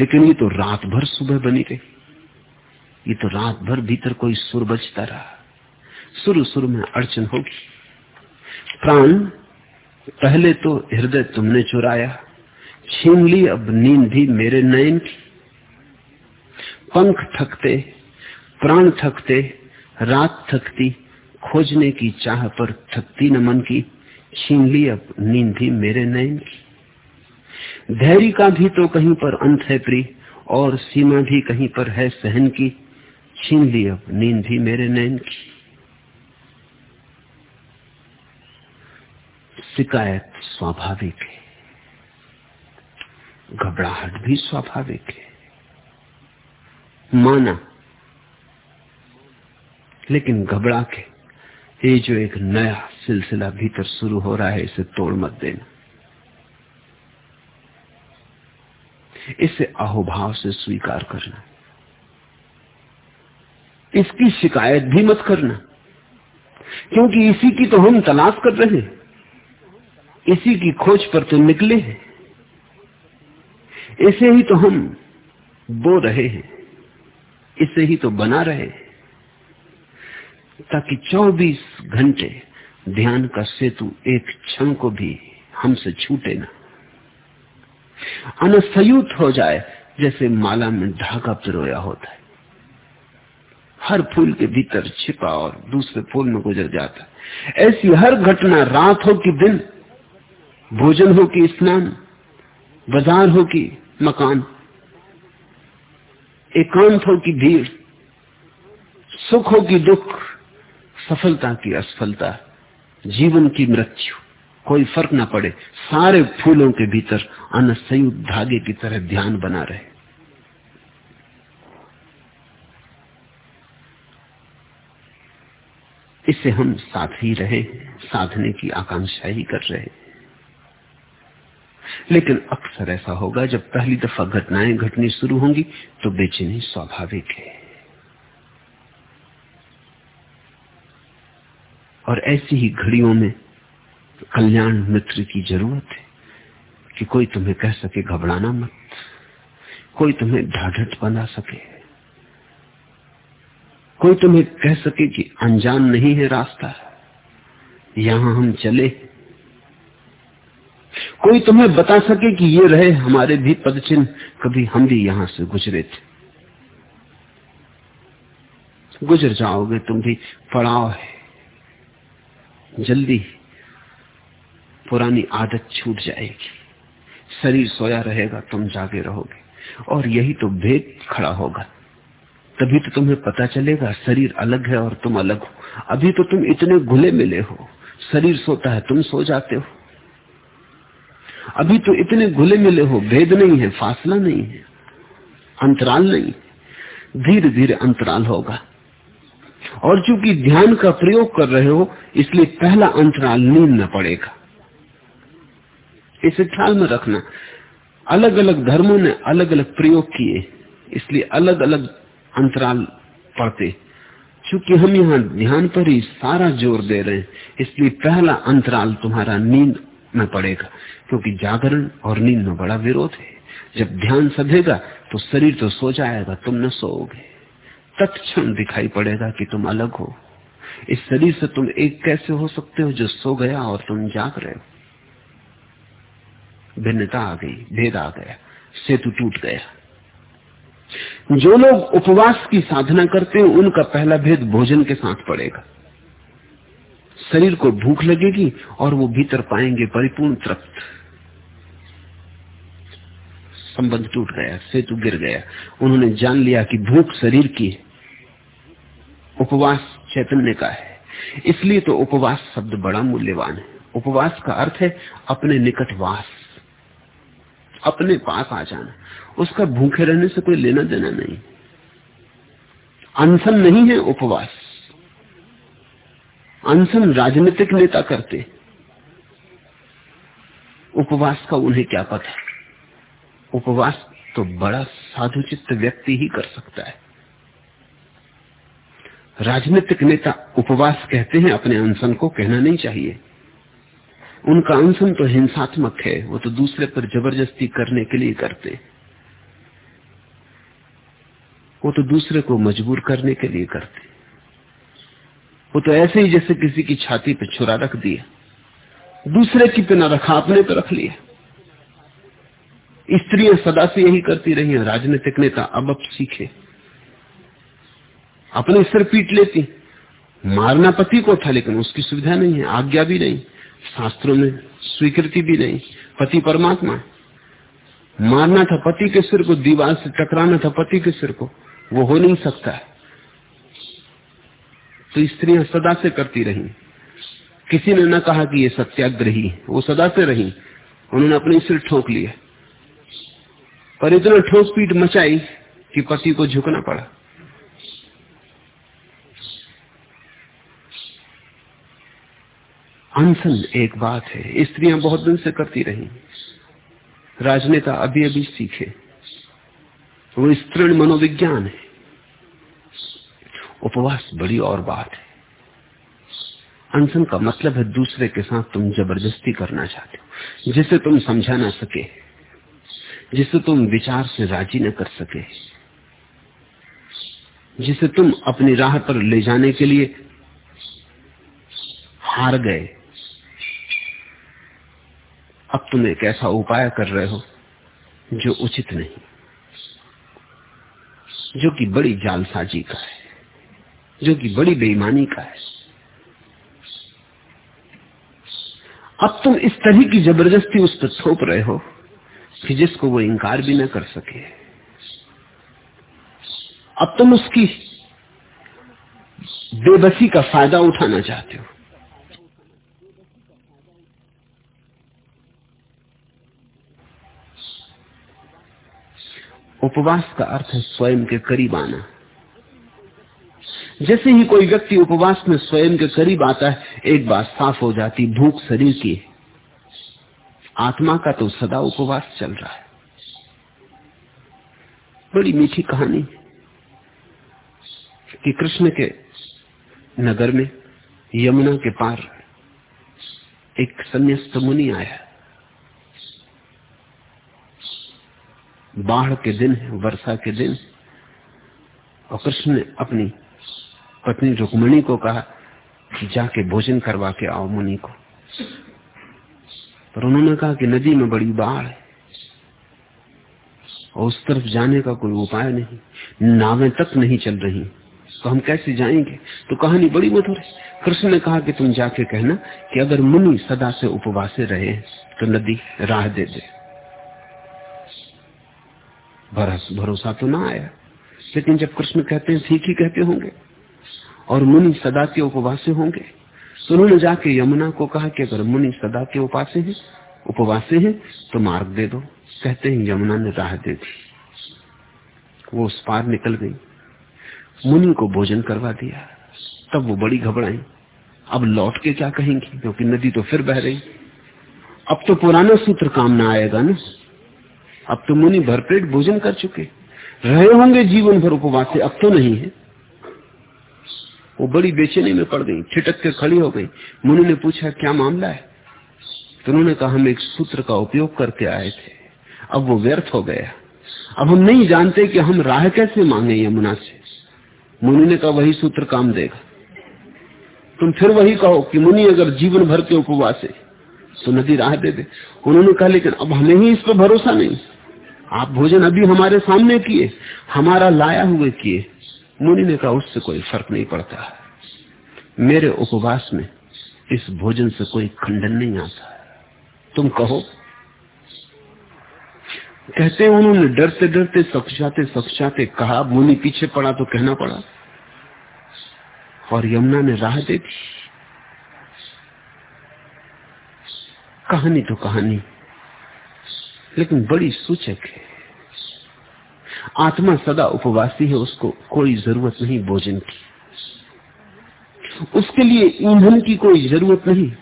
लेकिन ये तो रात भर सुबह बनी रही। ये तो रात भर भीतर कोई सुर बजता रहा। शुरू शुरू में अड़चन होगी। प्राण, पहले तो हृदय तुमने चुराया। छीन ली, अब नींद भी मेरे नयन की। पंख थकते, प्राण थकते, रात थकती, खोजने की चाह पर थकती न मन की। छीन ली, अब नींद भी मेरे नयन की। धैर्य का भी तो कहीं पर अंत है प्री और सीमा भी कहीं पर है सहन की। छीन ली अब नींद भी मेरे नैन की। शिकायत स्वाभाविक है। घबराहट भी स्वाभाविक है। माना, लेकिन घबरा के, ये जो एक नया सिलसिला भीतर शुरू हो रहा है, इसे तोड़ मत देना। इसे अहोभाव से स्वीकार करना। इसकी शिकायत भी मत करना। क्योंकि इसी की तो हम तलाश कर रहे हैं। इसी की खोज पर तो निकले हैं। इसे ही तो हम बो रहे हैं। इसे ही तो बना रहे हैं। ताकि 24 घंटे ध्यान का सेतु एक क्षण को भी हमसे छूटे ना। अनसयुत हो जाए, जैसे माला में धागा पिरोया होता है। हर फूल के भीतर छिपा और दूसरे फूल में गुजर जाता है। ऐसी हर घटना रात हो कि दिन, भोजन हो कि स्नान, बाज़ार हो कि मकान, एकांत हो कि भीड़, सुख हो कि दुख, सफलता की असफलता, जीवन की मृत्यु। कोई फ़र्क ना पड़े। सारे फूलों के भीतर अनसयुक्त धागे की तरह ध्यान बना रहे। इसे हम साथ ही रहे, साधने की आकांक्षा ही कर रहे। लेकिन अक्सर ऐसा होगा, जब पहली दफ़ा घटनाएँ घटनी शुरू होंगी तो बेचैनी स्वाभाविक है। और ऐसी ही घड़ियों में कल्याण मित्र की ज़रूरत है कि कोई तुम्हें कह सके घबराना मत, कोई तुम्हें ढाढ़ट बना सके। कोई तुम्हें कह सके कि अनजान नहीं है रास्ता, यहाँ हम चले। कोई तुम्हें बता सके कि ये रहे हमारे भी पदचिन्ह, कभी हम भी यहाँ से गुजरे थे। गुजर जाओगे तुम भी, पड़ाव है, जल्दी। पुरानी आदत छूट जाएगी। शरीर सोया रहेगा, तुम जागे रहोगे। और यही तो भेद खड़ा होगा। तभी तो तुम्हें पता चलेगा, शरीर अलग है और तुम अलग हो। अभी तो तुम इतने घुले मिले हो। शरीर सोता है, तुम सो जाते हो। अभी तो इतने घुले मिले हो, भेद नहीं है, फासला नहीं है, अंतराल नहीं। धीरे धीरे अंतराल होगा। और चूँकि ध्यान का प्रयोग कर रहे हो, इसलिए पहला अंतराल नींद न पड़ेगा। इसे ख्याल में रखना। अलग अलग धर्मों ने अलग अलग प्रयोग किए, इसलिए अलग अलग अंतराल पड़ते। चूँकि हम यहाँ ध्यान पर ही सारा ज़ोर दे रहे हैं, इसलिए पहला अंतराल तुम्हारा नींद में पड़ेगा, क्योंकि जागरण और नींद में बड़ा विरोध है। जब ध्यान सधेगा तो शरीर तो सो जाएगा, तुम न सोओगे। तत्क्षण दिखाई पड़ेगा कि तुम अलग हो। इस शरीर से तुम एक कैसे हो सकते हो जो सो गया और तुम जाग रहे हो? भिन्नता आ गई, भेद आ गया, सेतु टूट गया। जो लोग उपवास की साधना करते हैं, उनका पहला भेद भोजन के साथ पड़ेगा। शरीर को भूख लगेगी और वो भीतर पाएँगे परिपूर्ण तृप्त। संबंध टूट गया, सेतु गिर गया। उन्होंने जान लिया कि भूख शरीर की उपवास चैतन्य का है। इसलिए तो उपवास शब्द बड़ा मूल्यवान है। उपवास का अर्थ है अपने निकट वास। अपने पास आ जाना। उसका भूखे रहने से कोई लेना देना नहीं। अनशन नहीं है उपवास। अनशन राजनीतिक नेता करते। उपवास का उन्हें क्या पता? उपवास तो बड़ा साधुचित्त व्यक्ति ही कर सकता है। राजनीतिक नेता उपवास कहते हैं, अपने अनशन को कहना नहीं चाहिए। उनका अनशन तो हिंसात्मक है, वो तो दूसरे पर ज़बरदस्ती करने के लिए करते। वो तो दूसरे को मजबूर करने के लिए करते। वो तो ऐसे ही जैसे किसी की छाती पे छुरा रख दिया। दूसरे की पे ना रखा, अपने पे रख लिया। स्त्रियाँ सदा से यही करती रही राजनीतिक नेता अब अब सीखे। अपने सिर पीट लेती। मारना पति को था, लेकिन उसकी सुविधा नहीं है, आज्ञा भी नहीं। शास्त्रों में स्वीकृति भी नहीं। पति परमात्मा मारना था पति के सिर को, दीवार से टकराना था पति के सिर को, वो हो नहीं सकता तो स्त्रियाँ सदा से करती रही। किसी ने न कहा कि ये सत्याग्रही वो सदा से रही। उन्होंने अपने सिर ठोक लिया पर इतना ठोस पीट मचाई कि पति को झुकना पड़ा। अनशन एक बात है। स्त्रियाँ बहुत दिन से करती रही। राजनेता अभी अभी सीखे। वो स्त्रीण मनोविज्ञान है। उपवास बड़ी और बात है। अनशन का मतलब है दूसरे के साथ तुम ज़बरदस्ती करना चाहते हो। जिसे तुम समझा ना सके। जिसे तुम विचार से राज़ी न कर सके। जिसे तुम अपनी राह पर ले जाने के लिए हार गए। अब तुम एक ऐसा उपाय कर रहे हो जो उचित नहीं जो कि बड़ी जालसाजी का है जो कि बड़ी बेईमानी का है। अब तुम इस तरह की ज़बरदस्ती उस पर थोप रहे हो कि जिसको वो इंकार भी ना कर सके। अब तुम उसकी बेबसी का फ़ायदा उठाना चाहते हो। उपवास का अर्थ है स्वयं के करीब आना। जैसे ही कोई व्यक्ति उपवास में स्वयं के करीब आता है, एक बात साफ़ हो जाती, भूख शरीर की आत्मा का तो सदा उपवास चल रहा है। बड़ी मीठी कहानी कि कृष्ण के नगर में यमुना के पार एक संन्यास्त मुनि आया। बाढ़ के दिन है, वर्षा के दिन। और कृष्ण ने अपनी पत्नी रुक्मणी को कहा कि जाके भोजन करवा के आओ मुनि को। पर उन्होंने कहा कि नदी में बड़ी बाढ़ है, और उस तरफ़ जाने का कोई उपाय नहीं, नावें तक नहीं चल रही। तो हम कैसे जाएँगे? तो कहानी बड़ी मधुर है। कृष्ण ने कहा कि तुम जाके कहना कि अगर मुनि सदा से उपवासे रहे तो नदी राह दे दे। भरोसा तो ना आया। लेकिन जब कृष्ण कहते हैं ठीक ही कहते होंगे और मुनि सदा के उपवासे होंगे तो उन्होंने जाके यमुना को कहा कि अगर मुनि सदा के उपासे हैं, उपवासे हैं तो मार्ग दे दो। कहते हैं, यमुना ने राह दे दी। वो उस पार निकल गई। मुनि को भोजन करवा दिया। तब वो बड़ी घबराई। अब लौट के क्या कहेंगी? क्योंकि नदी तो फिर बह रही। अब तो पुराना सूत्र काम ना आएगा ना। अब तो मुनि भरपेट भोजन कर चुके। रहे होंगे जीवन भर उपवास से अब तो नहीं है। वो बड़ी बेचैनी में पड़ गई, छिटक के खड़ी हो गई। मुनि ने पूछा, क्या मामला है? तो उन्होंने कहा, हम एक सूत्र का उपयोग करके आए थे। अब वो व्यर्थ हो गया। अब हम नहीं जानते कि हम राह कैसे मांगे यमुना से मुनि ने कहा, वही सूत्र काम देगा। तुम फिर वही कहो कि मुनि अगर जीवन भर के उपवास है तो नदी राह दे दे। उन्होंने कहा, लेकिन अब हमें ही इस पर भरोसा नहीं। आप भोजन अभी हमारे सामने किए, हमारा लाया हुए किए। मुनि ने कहा, उससे कोई फ़र्क नहीं पड़ता। मेरे उपवास में इस भोजन से कोई खंडन नहीं आता। तुम कहो। कहते उन्होंने डरते डरते सखचाते सखचाते कहा, मुनि पीछे पड़ा तो कहना पड़ा। और यमुना ने राह दे दी कहानी तो कहानी। लेकिन बड़ी सूचक है। आत्मा सदा उपवासी है, उसको कोई ज़रूरत नहीं भोजन की। उसके लिए ईंधन की कोई ज़रूरत नहीं।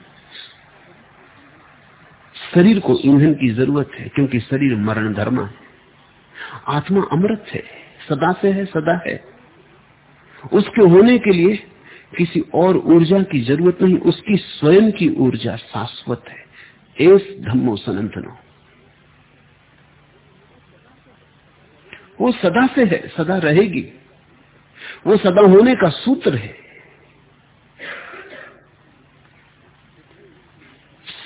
शरीर को ईंधन की ज़रूरत है, क्योंकि शरीर मरण धर्मा है। आत्मा अमृत है, सदा से है, सदा है। उसके होने के लिए किसी और ऊर्जा की ज़रूरत नहीं, उसकी स्वयं की ऊर्जा शाश्वत है। एस धम्मो सनंतनो। वो सदा से है, सदा रहेगी। वो सदा होने का सूत्र है।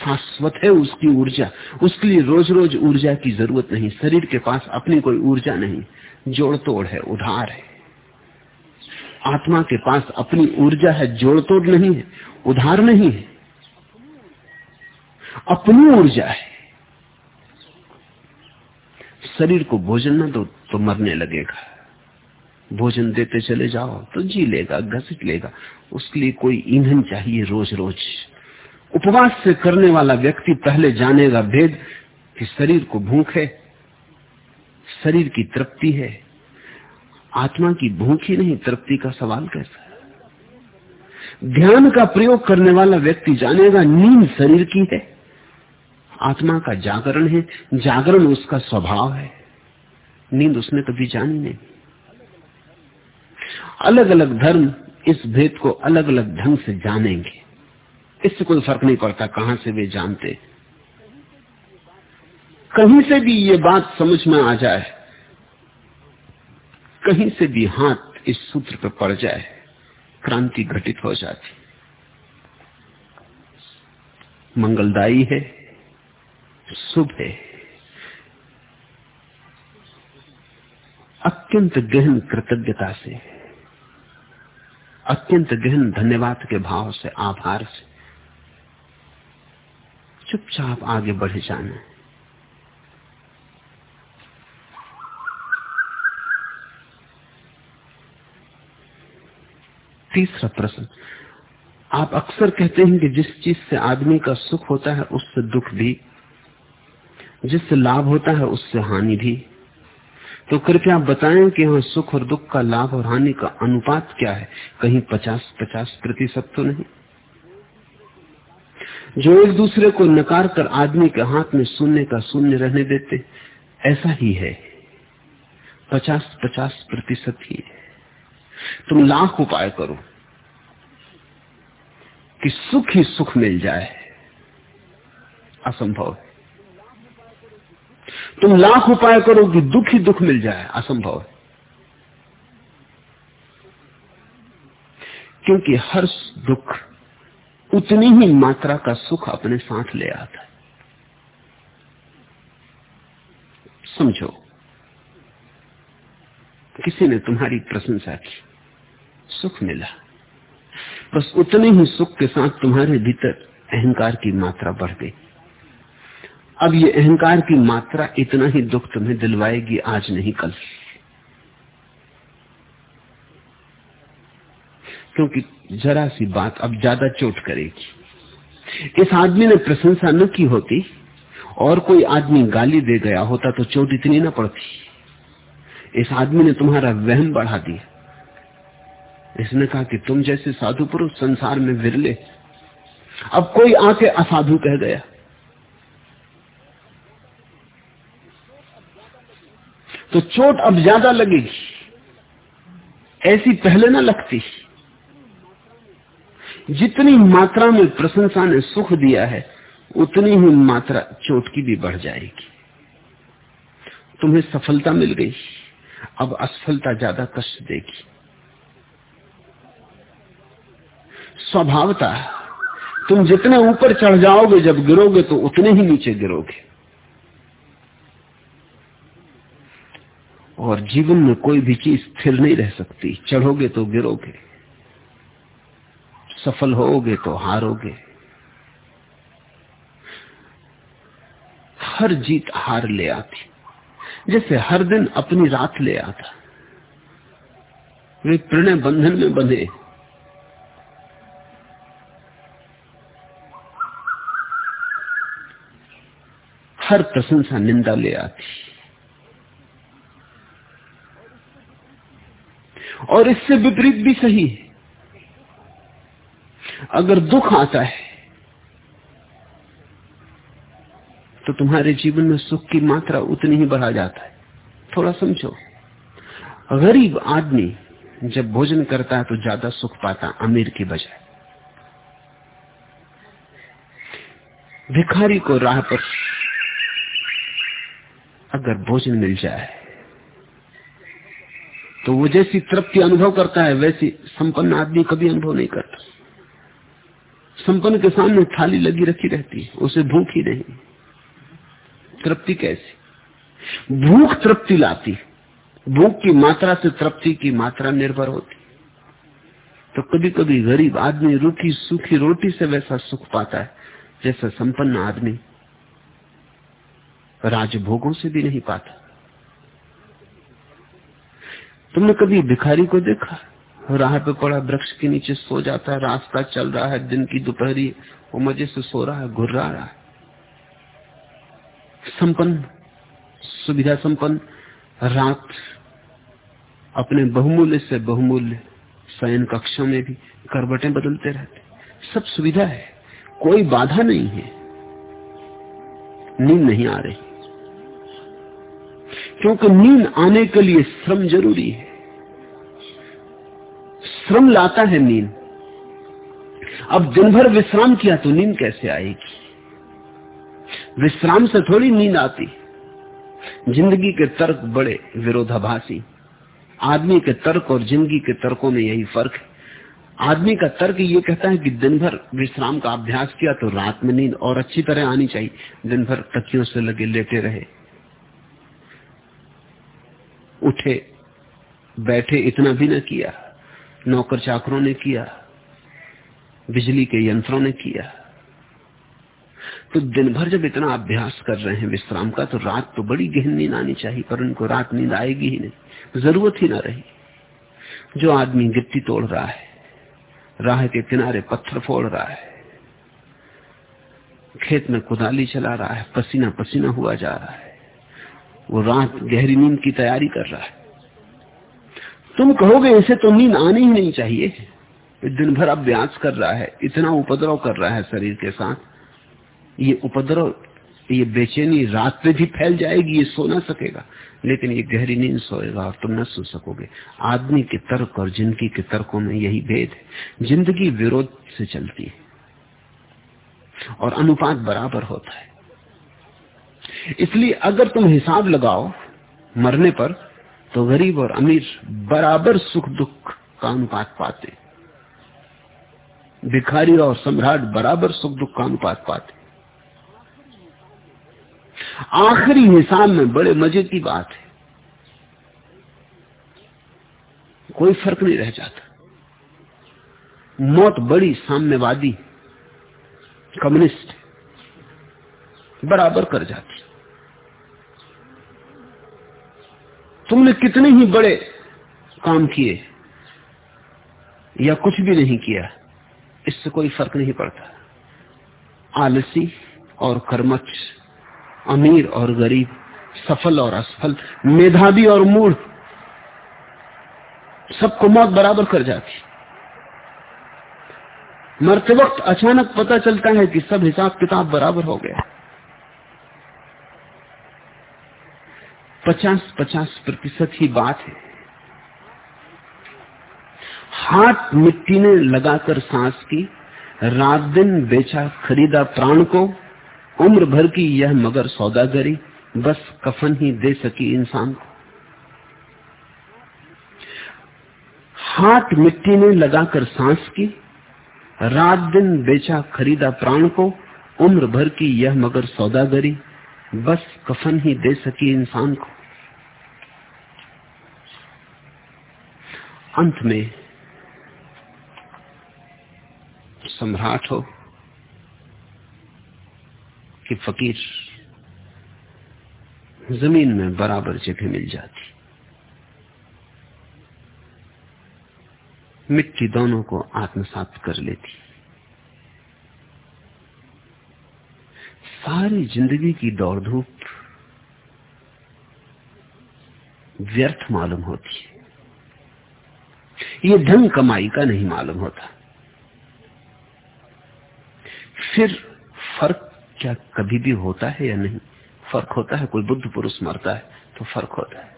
शाश्वत है उसकी ऊर्जा। उसके लिए रोज रोज ऊर्जा की ज़रूरत नहीं। शरीर के पास अपनी कोई ऊर्जा नहीं। जोड़ तोड़ है, उधार है। आत्मा के पास अपनी ऊर्जा है जोड़ तोड़ नहीं है, उधार नहीं है। अपनी ऊर्जा है। शरीर को भोजन ना दो तो मरने लगेगा। भोजन देते चले जाओ तो जी लेगा, घसीट लेगा। उसके लिए कोई ईंधन चाहिए रोज रोज उपवास से करने वाला व्यक्ति पहले जानेगा भेद कि शरीर को भूख है, शरीर की तृप्ति है। आत्मा की भूख ही नहीं, तृप्ति का सवाल कैसा है? ध्यान का प्रयोग करने वाला व्यक्ति जानेगा नींद शरीर की है। आत्मा का जागरण है, जागरण उसका स्वभाव है। नींद उसने कभी जानी नहीं। अलग अलग धर्म इस भेद को अलग अलग ढंग से जानेंगे। इससे कोई फ़र्क नहीं पड़ता कहाँ से वे जानते। कहीं से भी ये बात समझ में आ जाए, कहीं से भी हाथ इस सूत्र पर पड़ जाए, क्रांति घटित हो जाती। मंगलदायी है, शुभ है। अत्यंत गहन कृतज्ञता से, अत्यंत गहन धन्यवाद के भाव से, आभार से, चुपचाप आगे बढ़े जाने। तीसरा प्रश्न, आप अक्सर कहते हैं कि जिस चीज़ से आदमी का सुख होता है, उससे दुख भी, जिससे लाभ होता है, उससे हानि भी। तो कृपया बताएँ कि यहाँ सुख और दुख का लाभ और हानि का अनुपात क्या है? कहीं पचास पचास प्रतिशत तो नहीं। जो एक दूसरे को नकार कर आदमी के हाथ में शून्य का शून्य रहने देते, ऐसा ही है। पचास पचास प्रतिशत ही है। तुम लाख उपाय करो कि सुख ही सुख मिल जाए। असंभव है। तुम लाख उपाय करो कि दुख ही दुख मिल जाए, असंभव है। क्योंकि हर दुख, उतनी ही मात्रा का सुख अपने साथ ले आता है। समझो, किसी ने तुम्हारी प्रशंसा की, सुख मिला। बस उतने ही सुख के साथ तुम्हारे भीतर अहंकार की मात्रा बढ़ गई। अब ये अहंकार की मात्रा इतना ही दुख तुम्हें दिलवाएगी आज नहीं कल। क्योंकि जरा सी बात अब ज़्यादा चोट करेगी। इस आदमी ने प्रशंसा न की होती, और कोई आदमी गाली दे गया होता तो चोट इतनी ना पड़ती। इस आदमी ने तुम्हारा वहम बढ़ा दिया। इसने कहा कि तुम जैसे साधु पुरुष संसार में विरले। अब कोई आके असाधु कह गया। तो चोट अब ज़्यादा लगेगी ऐसी पहले ना लगती। जितनी मात्रा में प्रशंसा ने सुख दिया है, उतनी ही मात्रा चोट की भी बढ़ जाएगी। तुम्हें सफलता मिल गई। अब असफलता ज़्यादा कष्ट देगी। स्वभावता तुम जितने ऊपर चढ़ जाओगे, जब गिरोगे तो उतने ही नीचे गिरोगे और जीवन में कोई भी चीज़ स्थिर नहीं रह सकती। चढ़ोगे तो गिरोगे। सफल होोगे तो हारोगे। हर जीत हार ले आती। जैसे हर दिन अपनी रात ले आता। वे प्रणय बंधन में बंधे। हर प्रशंसा निंदा ले आती। और इससे विपरीत भी सही है। अगर दुख आता है तो तुम्हारे जीवन में सुख की मात्रा उतनी ही बढ़ा जाता है। थोड़ा समझो, गरीब आदमी जब भोजन करता है तो ज़्यादा सुख पाता अमीर की बजाय। भिखारी को राह पर अगर भोजन मिल जाए तो वो जैसी तृप्ति अनुभव करता है, वैसी संपन्न आदमी कभी अनुभव नहीं करता। संपन्न के सामने थाली लगी रखी रहती है, उसे भूख ही नहीं। तृप्ति कैसी? भूख तृप्ति लाती भूख की मात्रा से तृप्ति की मात्रा निर्भर होती तो कभी कभी गरीब आदमी रूखी सूखी रोटी से वैसा सुख पाता है, जैसा संपन्न आदमी राजभोगों से भी नहीं पाता। तुमने कभी भिखारी को देखा? राह पे पड़ा, वृक्ष के नीचे सो जाता है, रास्ता चल रहा है, दिन की दोपहरी वो मज़े से सो रहा है, घुर्रा रहा है। संपन्न, सुविधा संपन्न, रात अपने बहुमूल्य से बहुमूल्य, शयन कक्षों में भी करबटें बदलते रहते सब सुविधा है, कोई बाधा नहीं है, नींद नहीं आ रही। क्योंकि नींद आने के लिए श्रम ज़रूरी है। श्रम लाता है नींद। अब दिन भर विश्राम किया तो नींद कैसे आएगी? विश्राम से थोड़ी नींद आती। ज़िंदगी के तर्क बड़े विरोधाभासी। आदमी के तर्क और ज़िंदगी के तर्कों में यही फ़र्क है। आदमी का तर्क ये कहता है कि दिन भर विश्राम का अभ्यास किया तो रात में नींद और अच्छी तरह आनी चाहिए। दिन भर तकियों से लगे लेटे रहे। उठे, बैठे इतना भी न किया। नौकर चाकरों ने किया, बिजली के यंत्रों ने किया। तो दिन भर जब इतना अभ्यास कर रहे हैं विश्राम का तो रात तो बड़ी गहन नींद आनी चाहिए, पर उनको रात नींद आएगी ही नहीं। ज़रूरत ही ना रही। जो आदमी गिट्टी तोड़ रहा है, राह के किनारे पत्थर फोड़ रहा है, खेत में कुदाली चला रहा है पसीना पसीना हुआ जा रहा है वो रात गहरी नींद की तैयारी कर रहा है। तुम कहोगे, इसे तो नींद आनी ही नहीं चाहिए। दिन भर अभ्यास कर रहा है, इतना उपद्रव कर रहा है शरीर के साथ। ये उपद्रव, ये बेचैनी रात पे भी फैल जाएगी, ये सो ना सकेगा। लेकिन ये गहरी नींद सोएगा और तुम न सो सकोगे। आदमी के तर्क और ज़िंदगी के तर्कों में यही भेद है। ज़िंदगी विरोध से चलती है और अनुपात बराबर होता है। इसलिए अगर तुम हिसाब लगाओ मरने पर तो गरीब और अमीर बराबर सुख दुख का अनुपात पाते। भिखारी और सम्राट बराबर सुख दुख का अनुपात पाते। आखिरी हिसाब में बड़े मज़े की बात है। कोई फ़र्क नहीं रह जाता। मौत बड़ी साम्यवादी, कम्युनिस्ट, बराबर कर जाती। तुमने कितने ही बड़े काम किए या कुछ भी नहीं किया, इससे कोई फ़र्क नहीं पड़ता। आलसी और कर्मच अमीर और गरीब, सफल और असफल, मेधावी और मूढ़ सबको मौत बराबर कर जाती। मरते वक्त अचानक पता चलता है कि सब हिसाब किताब बराबर हो गया। पचास पचास प्रतिशत ही बात है। हाथ मिट्टी ने लगाकर सांस की, रात दिन बेचा खरीदा प्राण को, उम्र भर की यह मगर सौदागरी, बस कफन ही दे सकी इंसान को। हाथ मिट्टी ने लगाकर सांस की, रात दिन बेचा खरीदा प्राण को, उम्र भर की यह मगर सौदागरी, बस कफन ही दे सकी इंसान को। अंत में सम्राट हो कि फकीर ज़मीन में बराबर जगह मिल जाती। मिट्टी दोनों को आत्मसात कर लेती। सारी ज़िंदगी की दौड़ धूप व्यर्थ मालूम होती है। ये धन कमाई का नहीं मालूम होता। फिर फ़र्क क्या कभी भी होता है या नहीं? फ़र्क होता है, कोई बुद्ध पुरुष मरता है तो फ़र्क होता है।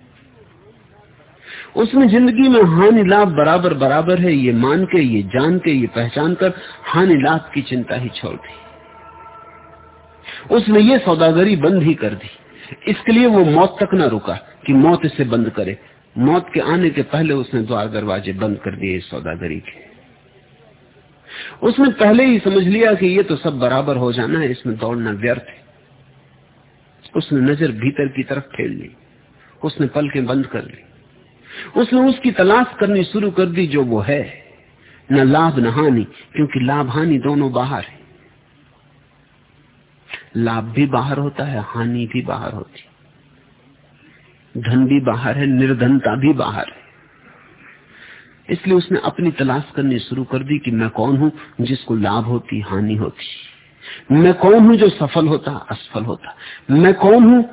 उसने ज़िंदगी में हानि लाभ बराबर बराबर है, ये मान के, ये जान के, ये पहचान कर हानि लाभ की चिंता ही छोड़ दी। उसने ये सौदागरी बंद ही कर दी। इसके लिए वो मौत तक ना रुका कि मौत इसे बंद करे। मौत के आने के पहले उसने द्वार दरवाजे बंद कर दिए सौदागरी के। उसने पहले ही समझ लिया कि ये तो सब बराबर हो जाना है, इसमें दौड़ना व्यर्थ है। उसने नज़र भीतर की तरफ़ फेर ली। उसने पलकें बंद कर ली। उसने उसकी तलाश करनी शुरू कर दी जो वो है। न लाभ, न हानि, क्योंकि लाभ, हानि दोनों बाहर है। लाभ भी बाहर होता है, हानि भी बाहर होती धन भी बाहर है, निर्धनता भी बाहर है। इसलिए उसने अपनी तलाश करनी शुरू कर दी कि मैं कौन हूँ जिसको लाभ होती, हानि होती। मैं कौन हूँ जो सफल होता, असफल होता? मैं कौन हूँ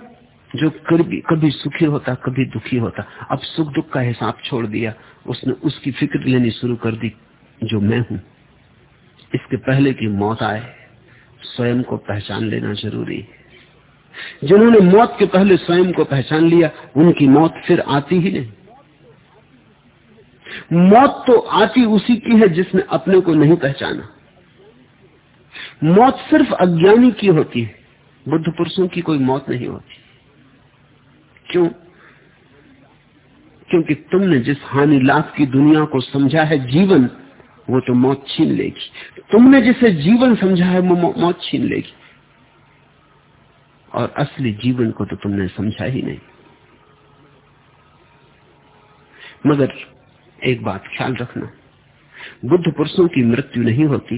जो कभी कभी सुखी होता, कभी दुखी होता? अब सुख दुख का हिसाब छोड़ दिया। उसने उसकी फ़िक्र लेनी शुरू कर दी जो मैं हूँ। इसके पहले की मौत आए, स्वयं को पहचान लेना ज़रूरी है। जिन्होंने मौत के पहले स्वयं को पहचान लिया, उनकी मौत फिर आती ही नहीं। मौत तो आती उसी की है जिसने अपने को नहीं पहचाना। मौत सिर्फ़ अज्ञानी की होती है, बुद्ध पुरुषों की कोई मौत नहीं होती। क्यों? क्योंकि तुमने जिस हानि लाभ की दुनिया को समझा है जीवन, वो तो मौत छीन लेगी। तुमने जिसे जीवन समझा है, वो मौत छीन लेगी। और असली जीवन को तो तुमने समझा ही नहीं। मगर एक बात ख्याल रखना, बुद्ध पुरुषों की मृत्यु नहीं होती,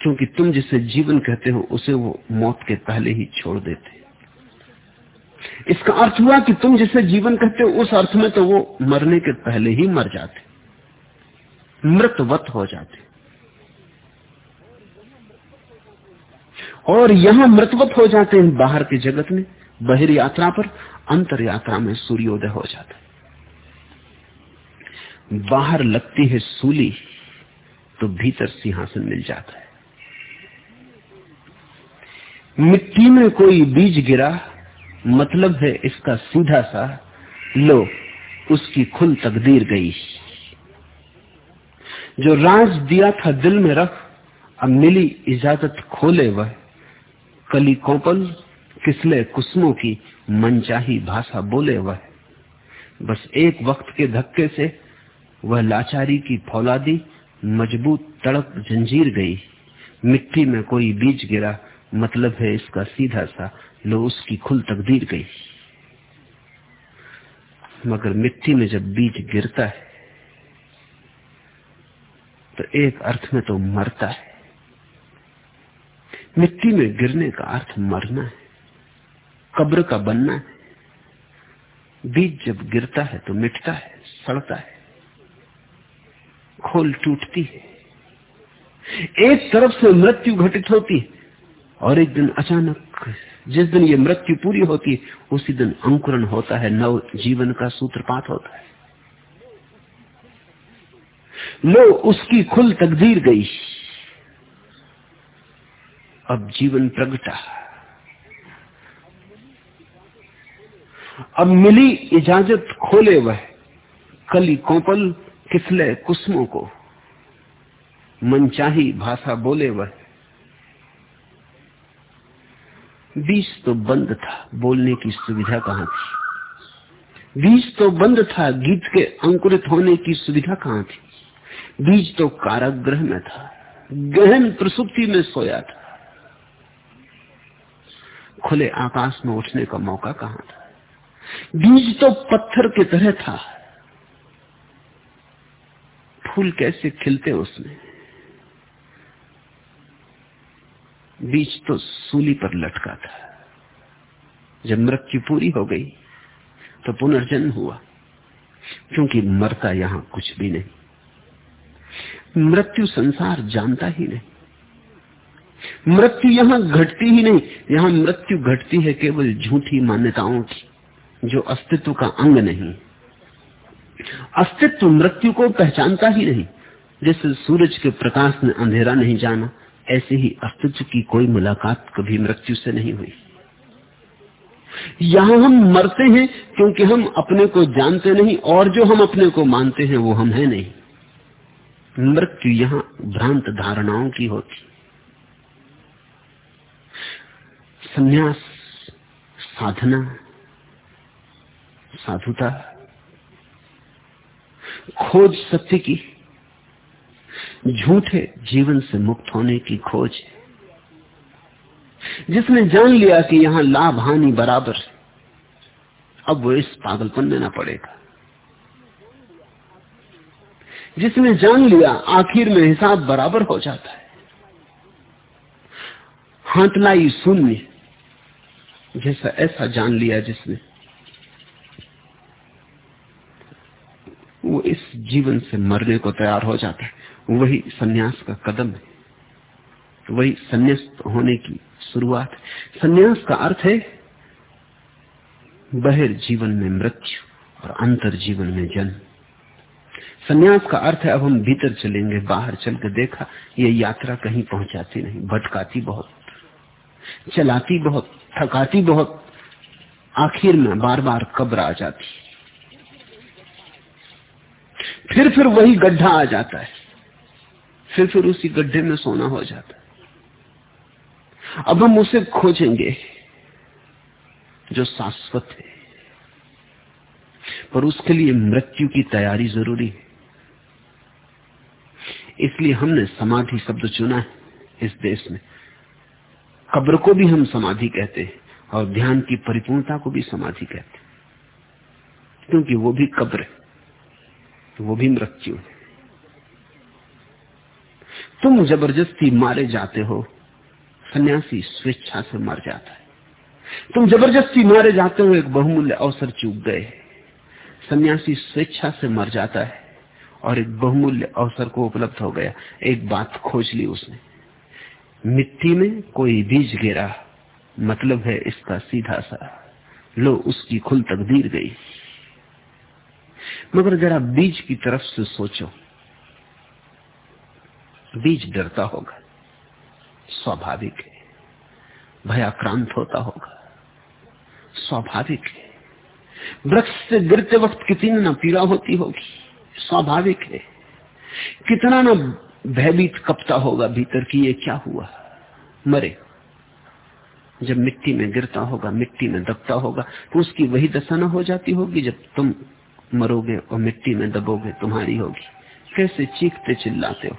क्योंकि तुम जिसे जीवन कहते हो, उसे वो मौत के पहले ही छोड़ देते। इसका अर्थ हुआ कि तुम जिसे जीवन कहते हो, उस अर्थ में तो वो मरने के पहले ही मर जाते, मृतवत हो जाते। और यहाँ मृतवत हो जाते हैं बाहर के जगत में, बहिर यात्रा पर, अंतर यात्रा में सूर्योदय हो जाता है। बाहर लगती है सूली तो भीतर सिंहासन मिल जाता है। मिट्टी में कोई बीज गिरा मतलब है इसका सीधा सा, लो, उसकी खुल तकदीर गई। जो राज दिया था दिल में रख, अब मिली इजाज़त खोले वह कली कोपल किसले कुसमों की मनचाही भाषा बोले वह? बस एक वक्त के धक्के से वह लाचारी की फौलादी मज़बूत तड़प जंजीर गई। मिट्टी में कोई बीज गिरा मतलब है इसका सीधा सा लो उसकी खुल तकदीर गई। मगर मिट्टी में जब बीज गिरता है तो एक अर्थ में तो मरता है। मिट्टी में गिरने का अर्थ मरना है, कब्र का बनना है। बीज जब गिरता है तो मिटता है, सड़ता है, खोल टूटती है। एक तरफ़ से मृत्यु घटित होती है और एक दिन अचानक, जिस दिन ये मृत्यु पूरी होती है, उसी दिन अंकुरण होता है, नव जीवन का सूत्रपात होता है। लो, उसकी खुल तकदीर गई। अब जीवन प्रगटा। अब मिली इजाज़त खोले वह कली कोपल किसले कुसमों को। मनचाही भाषा बोले वह। बीज तो बंद था बोलने की सुविधा कहाँ थी। बीज तो बंद था गीत के अंकुरित होने की सुविधा कहाँ थी। बीज तो कारागृह में था, गहन प्रसुप्ति में सोया था। खुले आकाश में उठने का मौका कहाँ था? बीज तो पत्थर की तरह था। फूल कैसे खिलते उसमें? बीज तो सूली पर लटका था। जब मृत्यु पूरी हो गई तो पुनर्जन्म हुआ, क्योंकि मरता यहाँ कुछ भी नहीं। मृत्यु संसार जानता ही नहीं। मृत्यु यहाँ घटती ही नहीं, यहाँ मृत्यु घटती है केवल झूठी मान्यताओं की, जो अस्तित्व का अंग नहीं। अस्तित्व मृत्यु को पहचानता ही नहीं, जैसे सूरज के प्रकाश ने अंधेरा नहीं जाना, ऐसे ही अस्तित्व की कोई मुलाकात कभी मृत्यु से नहीं हुई। यहाँ हम मरते हैं क्योंकि हम अपने को जानते नहीं, और जो हम अपने को मानते हैं वो हम है नहीं। मृत्यु यहाँ भ्रांत धारणाओं की होती। संन्यास, साधना, साधुता, खोज सत्य की। झूठे जीवन से मुक्त होने की खोज। जिसने जान लिया कि यहाँ लाभ, हानि बराबर अब वो इस पागलपन में ना पड़ेगा। जिसने जान लिया, आखिर में हिसाब बराबर हो जाता है। हाथलाई शून्य जैसा, ऐसा जान लिया जिसने। वो इस जीवन से मरने को तैयार हो जाता है। वही सन्यास का कदम है। वही संन्यास्त होने की शुरुआत संन्यास का अर्थ है, बहिर जीवन में मृत्यु और अंतर जीवन में जन्म। संन्यास का अर्थ है, अब हम भीतर चलेंगे, बाहर चल कर देखा, ये यात्रा कहीं पहुंचाती नहीं, भटकाती बहुत। चलाती बहुत, थकाती बहुत, आखिर में बार बार कब्र आ जाती। फिर फिर वही गड्ढा आ जाता है। फिर फिर उसी गड्ढे में सोना हो जाता है। अब हम उसे खोजेंगे जो शाश्वत है। पर उसके लिए मृत्यु की तैयारी ज़रूरी है। इसलिए हमने समाधि शब्द चुना है इस देश में। कब्र को भी हम समाधि कहते हैं और ध्यान की परिपूर्णता को भी समाधि कहते हैं। क्योंकि वो भी कब्र है, वो भी मृत्यु है। तुम ज़बरदस्ती मारे जाते हो, सन्यासी स्वेच्छा से मर जाता है। तुम ज़बरदस्ती मारे जाते हो, एक बहुमूल्य अवसर चूक गए सन्यासी स्वेच्छा से मर जाता है और एक बहुमूल्य अवसर को उपलब्ध हो गया। एक बात खोज ली उसने। मिट्टी में कोई बीज गिरा मतलब है इसका सीधा सा। लो, उसकी खुल तकदीर गई। मगर जरा बीज की तरफ़ से सोचो। बीज डरता होगा, स्वाभाविक है। भयाक्रांत होता होगा, स्वाभाविक है। वृक्ष से गिरते वक्त कितनी ना पीड़ा होती होगी, स्वाभाविक है। कितना ना भयभीत कपता होगा? भीतर की ये क्या हुआ? मरे। जब मिट्टी में गिरता होगा मिट्टी में दबता होगा तो उसकी वही दशा ना हो जाती होगी जब तुम मरोगे और मिट्टी में दबोगे तुम्हारी होगी। कैसे चीखते चिल्लाते हो?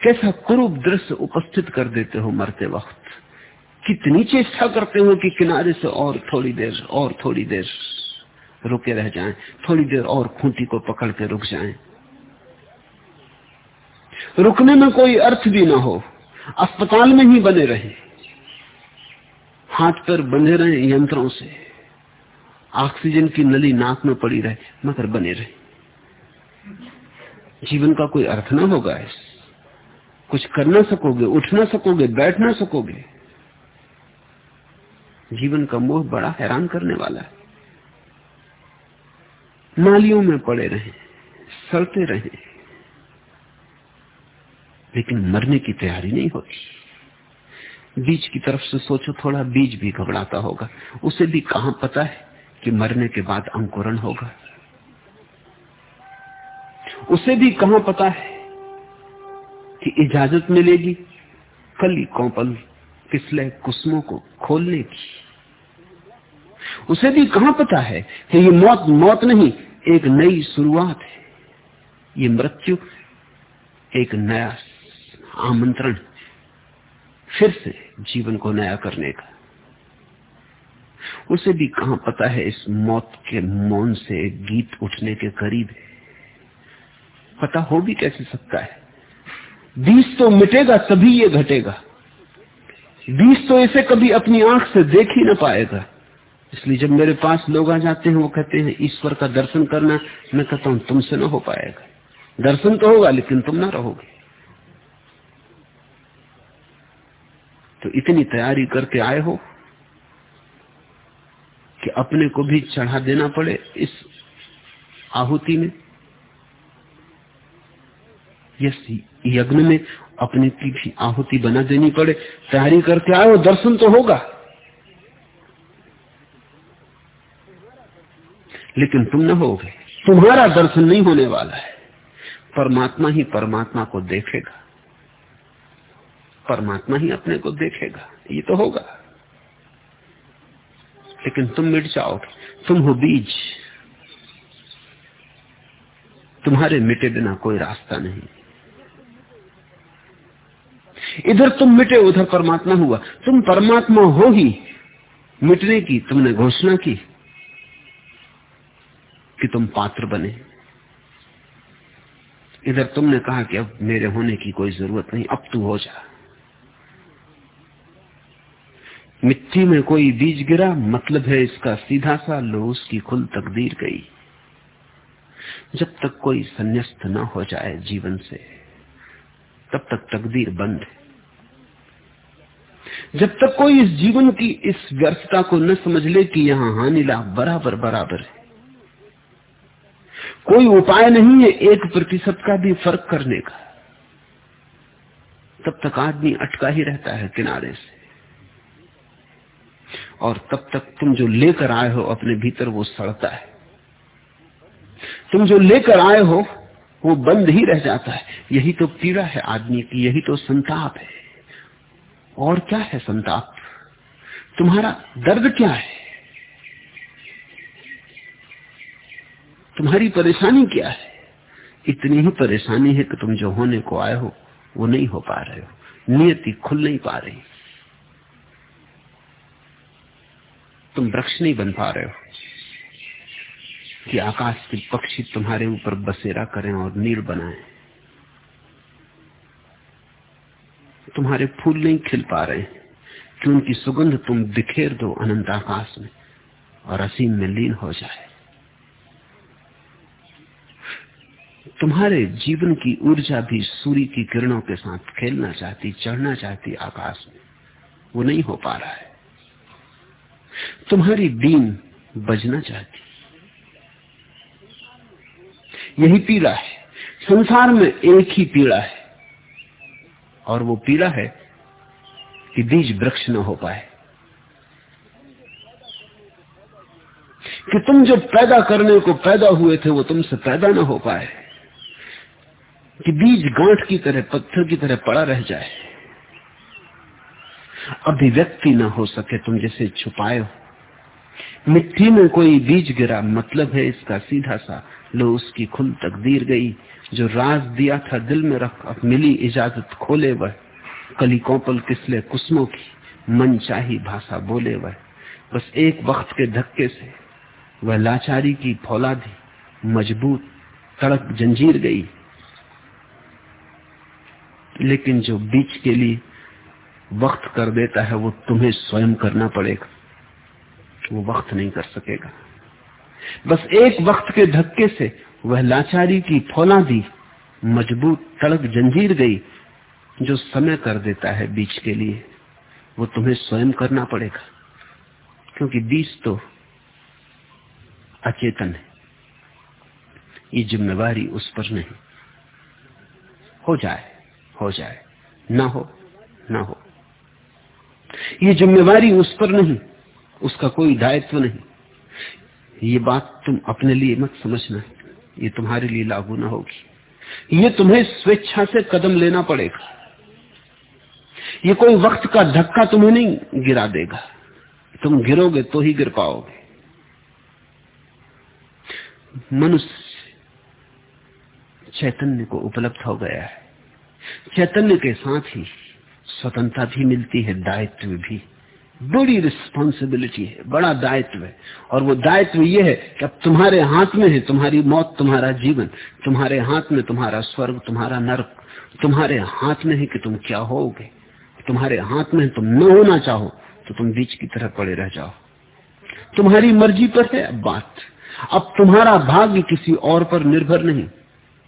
कैसा कुरूप दृश्य उपस्थित कर देते हो मरते वक्त? कितनी चेष्टा करते हो कि किनारे से और थोड़ी देर और थोड़ी देर रुके रह जाएँ, थोड़ी देर और खूंटी को पकड़ के रुक जाएँ। रुकने में कोई अर्थ भी ना हो, अस्पताल में ही बने रहे। हाथ पर बंधे रहे यंत्रों से। ऑक्सीजन की नली नाक में पड़ी रहे, मगर बने रहे। जीवन का कोई अर्थ ना होगा इस। कुछ कर ना सकोगे, उठ ना सकोगे, बैठ ना सकोगे। जीवन का मोह बड़ा हैरान करने वाला है। नालियों में पड़े रहे, सड़ते रहे। लेकिन मरने की तैयारी नहीं होती। बीज की तरफ़ से सोचो, थोड़ा बीज भी घबराता होगा। उसे भी कहाँ पता है कि मरने के बाद अंकुरण होगा? उसे भी कहाँ पता है कि इजाज़त मिलेगी? कली कौपल पिछले कुसमों को खोलने की। उसे भी कहाँ पता है कि ये मौत मौत नहीं, एक नई शुरुआत है। ये मृत्यु एक नया आमंत्रण। फिर से जीवन को नया करने का। उसे भी कहा पता है इस मौत के मौन से गीत उठने के करीब पता हो भी कैसे सकता है? बीस तो मिटेगा, तभी ये घटेगा। बीस तो इसे कभी अपनी आँख से देख ही ना पाएगा। इसलिए जब मेरे पास लोग आ जाते हैं, वो कहते हैं, ईश्वर का दर्शन करना, मैं कहता हूँ, तुमसे ना हो पाएगा। दर्शन तो होगा, लेकिन तुम ना रहोगे। तो इतनी तैयारी करके आए हो कि अपने को भी चढ़ा देना पड़े इस आहुति में। यस, यज्ञ में अपने की भी आहुति बना देनी पड़े। तैयारी करके आए हो, दर्शन तो होगा। लेकिन तुम न होगे। तुम्हारा दर्शन नहीं होने वाला है। परमात्मा ही परमात्मा को देखेगा। परमात्मा ही अपने को देखेगा। ये तो होगा। लेकिन तुम मिट जाओगे। तुम हो बीज। तुम्हारे मिटे बिना कोई रास्ता नहीं। इधर तुम मिटे, उधर परमात्मा हुआ। तुम परमात्मा हो ही। मिटने की तुमने घोषणा की कि तुम पात्र बने। इधर तुमने कहा कि अब मेरे होने की कोई ज़रूरत नहीं। अब तू हो जा। मिट्टी में कोई बीज गिरा मतलब है इसका सीधा सा लो उसकी खुल तकदीर गई। जब तक कोई संन्यास्त न हो जाए जीवन से, तब तक तकदीर बंद है। जब तक कोई इस जीवन की इस व्यर्थता को न समझ ले कि यहाँ हानि लाभ बराबर बराबर है, कोई उपाय नहीं है एक प्रतिशत का भी फ़र्क करने का। तब तक आदमी अटका ही रहता है किनारे से। और तब तक तुम जो लेकर आए हो अपने भीतर वो सड़ता है। तुम जो लेकर आए हो, वो बंद ही रह जाता है। यही तो पीड़ा है आदमी की, यही तो संताप है। और क्या है संताप? तुम्हारा दर्द क्या है? तुम्हारी परेशानी क्या है? इतनी ही परेशानी है कि तुम जो होने को आए हो, वो नहीं हो पा रहे हो। नियति खुल नहीं पा रही। तुम वृक्ष नहीं बन पा रहे हो। कि आकाश के पक्षी तुम्हारे ऊपर बसेरा करें और नील बनाएँ। तुम्हारे फूल नहीं खिल पा रहे। कि उनकी सुगंध तुम बिखेर दो अनंत आकाश में और असीम में लीन हो जाए। तुम्हारे जीवन की ऊर्जा भी सूर्य की किरणों के साथ खेलना चाहती, चढ़ना चाहती आकाश में। वो नहीं हो पा रहा है। तुम्हारी बीन बजना चाहती यही पीड़ा है। संसार में एक ही पीड़ा है। और वो पीड़ा है कि बीज वृक्ष न हो पाए। कि तुम जो पैदा करने को पैदा हुए थे, वो तुमसे पैदा न हो पाए। कि बीज गांठ की तरह, पत्थर की तरह पड़ा रह जाए। अभिव्यक्ति न हो सके तुम जैसे छुपाए हो। मिट्टी में कोई बीज गिरा मतलब है इसका सीधा सा, लो उसकी खुल तकदीर गई। जो राज दिया था दिल में रख, अब मिली इजाज़त, खोले वह। कली कौपल किसले कुसमों की, मन चाही भाषा बोले वह। बस एक वक्त के धक्के से वह लाचारी की फौलादी, मज़बूत तड़क जंजीर गई। लेकिन जो बीच के लिए वक्त कर देता है, वो तुम्हें स्वयं करना पड़ेगा। वो वक्त नहीं कर सकेगा। बस एक वक्त के धक्के से वह लाचारी की फौला दी मज़बूत तड़क जंजीर गई, जो समय कर देता है बीच के लिए। वो तुम्हें स्वयं करना पड़ेगा, क्योंकि बीज तो अचेतन है। ये जिम्मेवारी उस पर नहीं। हो जाए हो जाए। ना हो ना हो। ये जिम्मेवारी उस पर नहीं, उसका कोई दायित्व नहीं। ये बात तुम अपने लिए मत समझना, ये तुम्हारे लिए लागू ना होगी। ये तुम्हें स्वेच्छा से कदम लेना पड़ेगा। ये कोई वक्त का धक्का तुम्हें नहीं गिरा देगा। तुम गिरोगे तो ही गिर पाओगे। मनुष्य चैतन्य को उपलब्ध हो गया है। चैतन्य के साथ ही स्वतंत्रता भी मिलती है, दायित्व भी। बड़ी रिस्पॉन्सिबिलिटी है, बड़ा दायित्व है। और वो दायित्व ये है कि अब तुम्हारे हाथ में है, तुम्हारी मौत, तुम्हारा जीवन, तुम्हारे हाथ में तुम्हारा स्वर्ग, तुम्हारा नर्क, तुम्हारे हाथ में है कि तुम क्या होगे। तुम्हारे हाथ में तुम न होना चाहो तो तुम बीच की तरह पड़े रह जाओ। तुम्हारी मर्ज़ी पर है अब बात। अब तुम्हारा भाग्य किसी और पर निर्भर नहीं।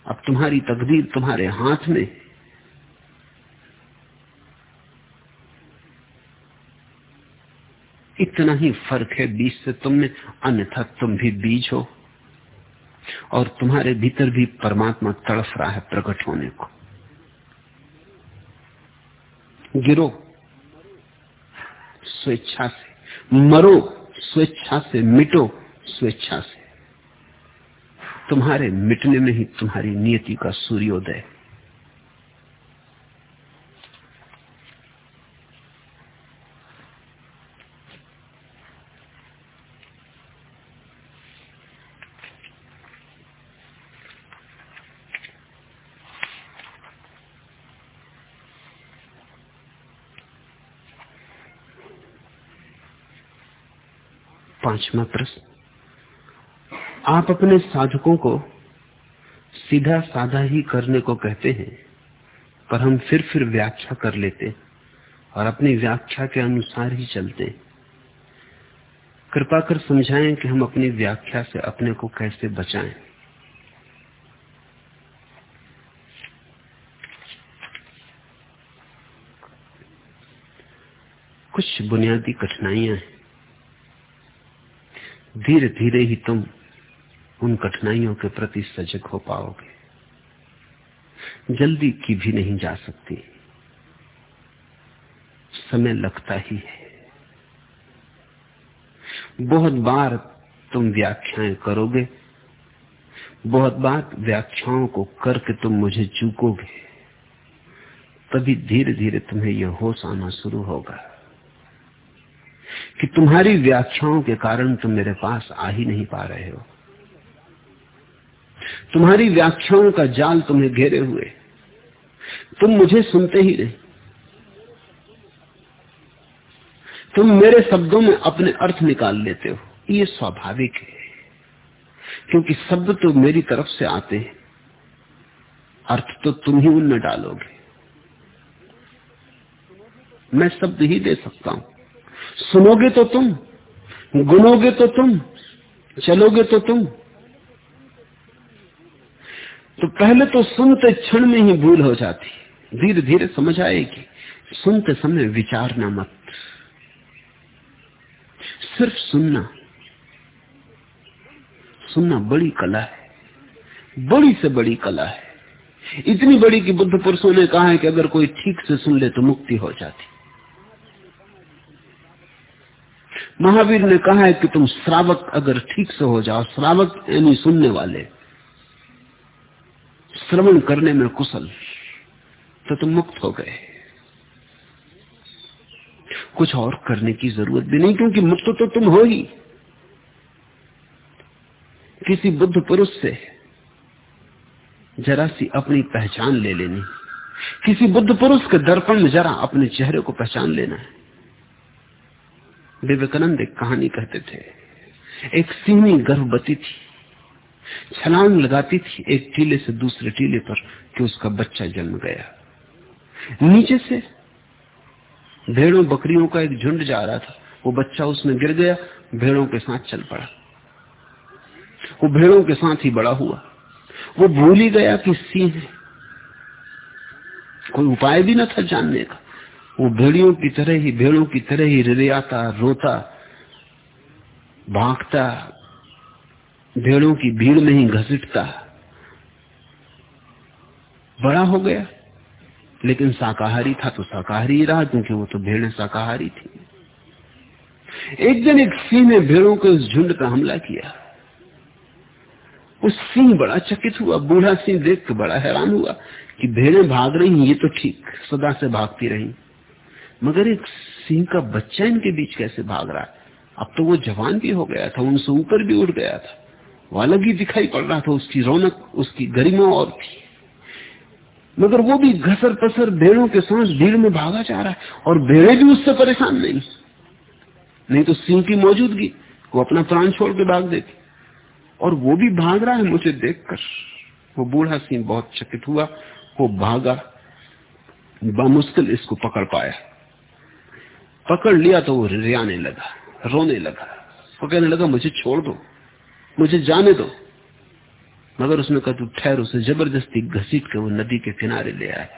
अब तुम्हारी तकदीर तुम्हारे हाथ में है। इतना ही फ़र्क है बीज से तुम में अन्यथा तुम भी बीज हो। और तुम्हारे भीतर भी परमात्मा तड़फ रहा है प्रकट होने को। गिरो, स्वेच्छा से। मरो, स्वेच्छा से। मिटो, स्वेच्छा से। तुम्हारे मिटने में ही तुम्हारी नियति का सूर्योदय। पांचवा प्रश्न। आप अपने साधकों को सीधा साधा ही करने को कहते हैं, पर हम फिर फिर व्याख्या कर लेते और अपनी व्याख्या के अनुसार ही चलते कृपा कर समझाएँ कि हम अपनी व्याख्या से अपने को कैसे बचाएँ। कुछ बुनियादी कठिनाइयाँ हैं। धीरे धीरे ही तुम उन कठिनाइयों के प्रति सजग हो पाओगे। जल्दी की भी नहीं जा सकती। समय लगता ही है। बहुत बार तुम व्याख्याएँ करोगे, बहुत बार व्याख्याओं को करके तुम मुझे चूकोगे, तभी धीरे धीरे तुम्हें यह होश आना शुरू होगा। कि तुम्हारी व्याख्याओं के कारण तुम मेरे पास आ ही नहीं पा रहे हो। तुम्हारी व्याख्याओं का जाल तुम्हें घेरे हुए। तुम मुझे सुनते ही नहीं। तुम मेरे शब्दों में अपने अर्थ निकाल लेते हो। ये स्वाभाविक है। क्योंकि शब्द तो मेरी तरफ़ से आते हैं। अर्थ तो तुम ही उनमें डालोगे। मैं शब्द ही दे सकता हूँ। सुनोगे तो तुम, गुनोगे तो तुम, चलोगे तो तुम। तो पहले तो सुनते क्षण में ही भूल हो जाती धीरे धीरे समझ आएगी। सुनते समय विचारना मत। सिर्फ़ सुनना। सुनना बड़ी कला है। बड़ी से बड़ी कला है। इतनी बड़ी कि बुद्ध पुरुषों ने कहा है कि अगर कोई ठीक से सुन ले तो मुक्ति हो जाती। महावीर ने कहा है कि तुम श्रावक अगर ठीक से हो जाओ, श्रावक यानी सुनने वाले, श्रवण करने में कुशल तो तुम मुक्त हो गए। कुछ और करने की ज़रूरत भी नहीं, क्योंकि मुक्त तो तुम हो ही। किसी बुद्ध पुरुष से जरा सी अपनी पहचान ले लेनी, किसी बुद्ध पुरुष के दर्पण में जरा अपने चेहरे को पहचान लेना है। विवेकानंद एक कहानी कहते थे। एक सिंहनी गर्भवती थी। छलांग लगाती थी एक टीले से दूसरे टीले पर कि उसका बच्चा जन्म गया। नीचे से भेड़ों बकरियों का एक झुंड जा रहा था। वो बच्चा उसमें गिर गया, भेड़ों के साथ चल पड़ा। वो भेड़ों के साथ ही बड़ा हुआ। वो भूल ही गया कि सिंह कोई उपाय भी न था जानने का। वो भेड़ियों की तरह ही, भेड़ों की तरह ही रिरियाता, रोता, भागता, भेड़ों की भीड़ में ही घसीटता। बड़ा हो गया। लेकिन शाकाहारी था तो शाकाहारी ही रहा, क्योंकि वो तो भेड़ें शाकाहारी थी। एक दिन एक सिंह ने भेड़ों के उस झुंड का हमला किया। उस सिंह बड़ा चकित हुआ, बूढ़ा सिंह देख के बड़ा हैरान हुआ कि भेड़ें भाग रही ये तो ठीक, सदा से भागती रही। मगर एक सिंह का बच्चा इनके बीच कैसे भाग रहा है? अब तो वो जवान भी हो गया था उनसे ऊपर भी उठ गया था। वो अलग ही दिखाई पड़ रहा था, उसकी रौनक, उसकी गरिमा और थी। मगर वो भी घसर पसर भेड़ों के साथ भीड़ में भागा जा रहा है, और भेड़े भी उससे परेशान नहीं। नहीं तो सिंह की मौजूदगी, वो अपना प्राण छोड़ के भाग देती। और वो भी भाग रहा है मुझे देखकर। वो बूढ़ा सिंह बहुत चकित हुआ, वो भागा, बामुश्किल इसको पकड़ पाया। पकड़ लिया तो वो रियाने लगा, रोने लगा। वो कहने लगा, मुझे छोड़ दो, मुझे जाने दो। मगर उसने कहा, तू ठहर, उसे ज़बरदस्ती घसीट के वो नदी के किनारे ले आया।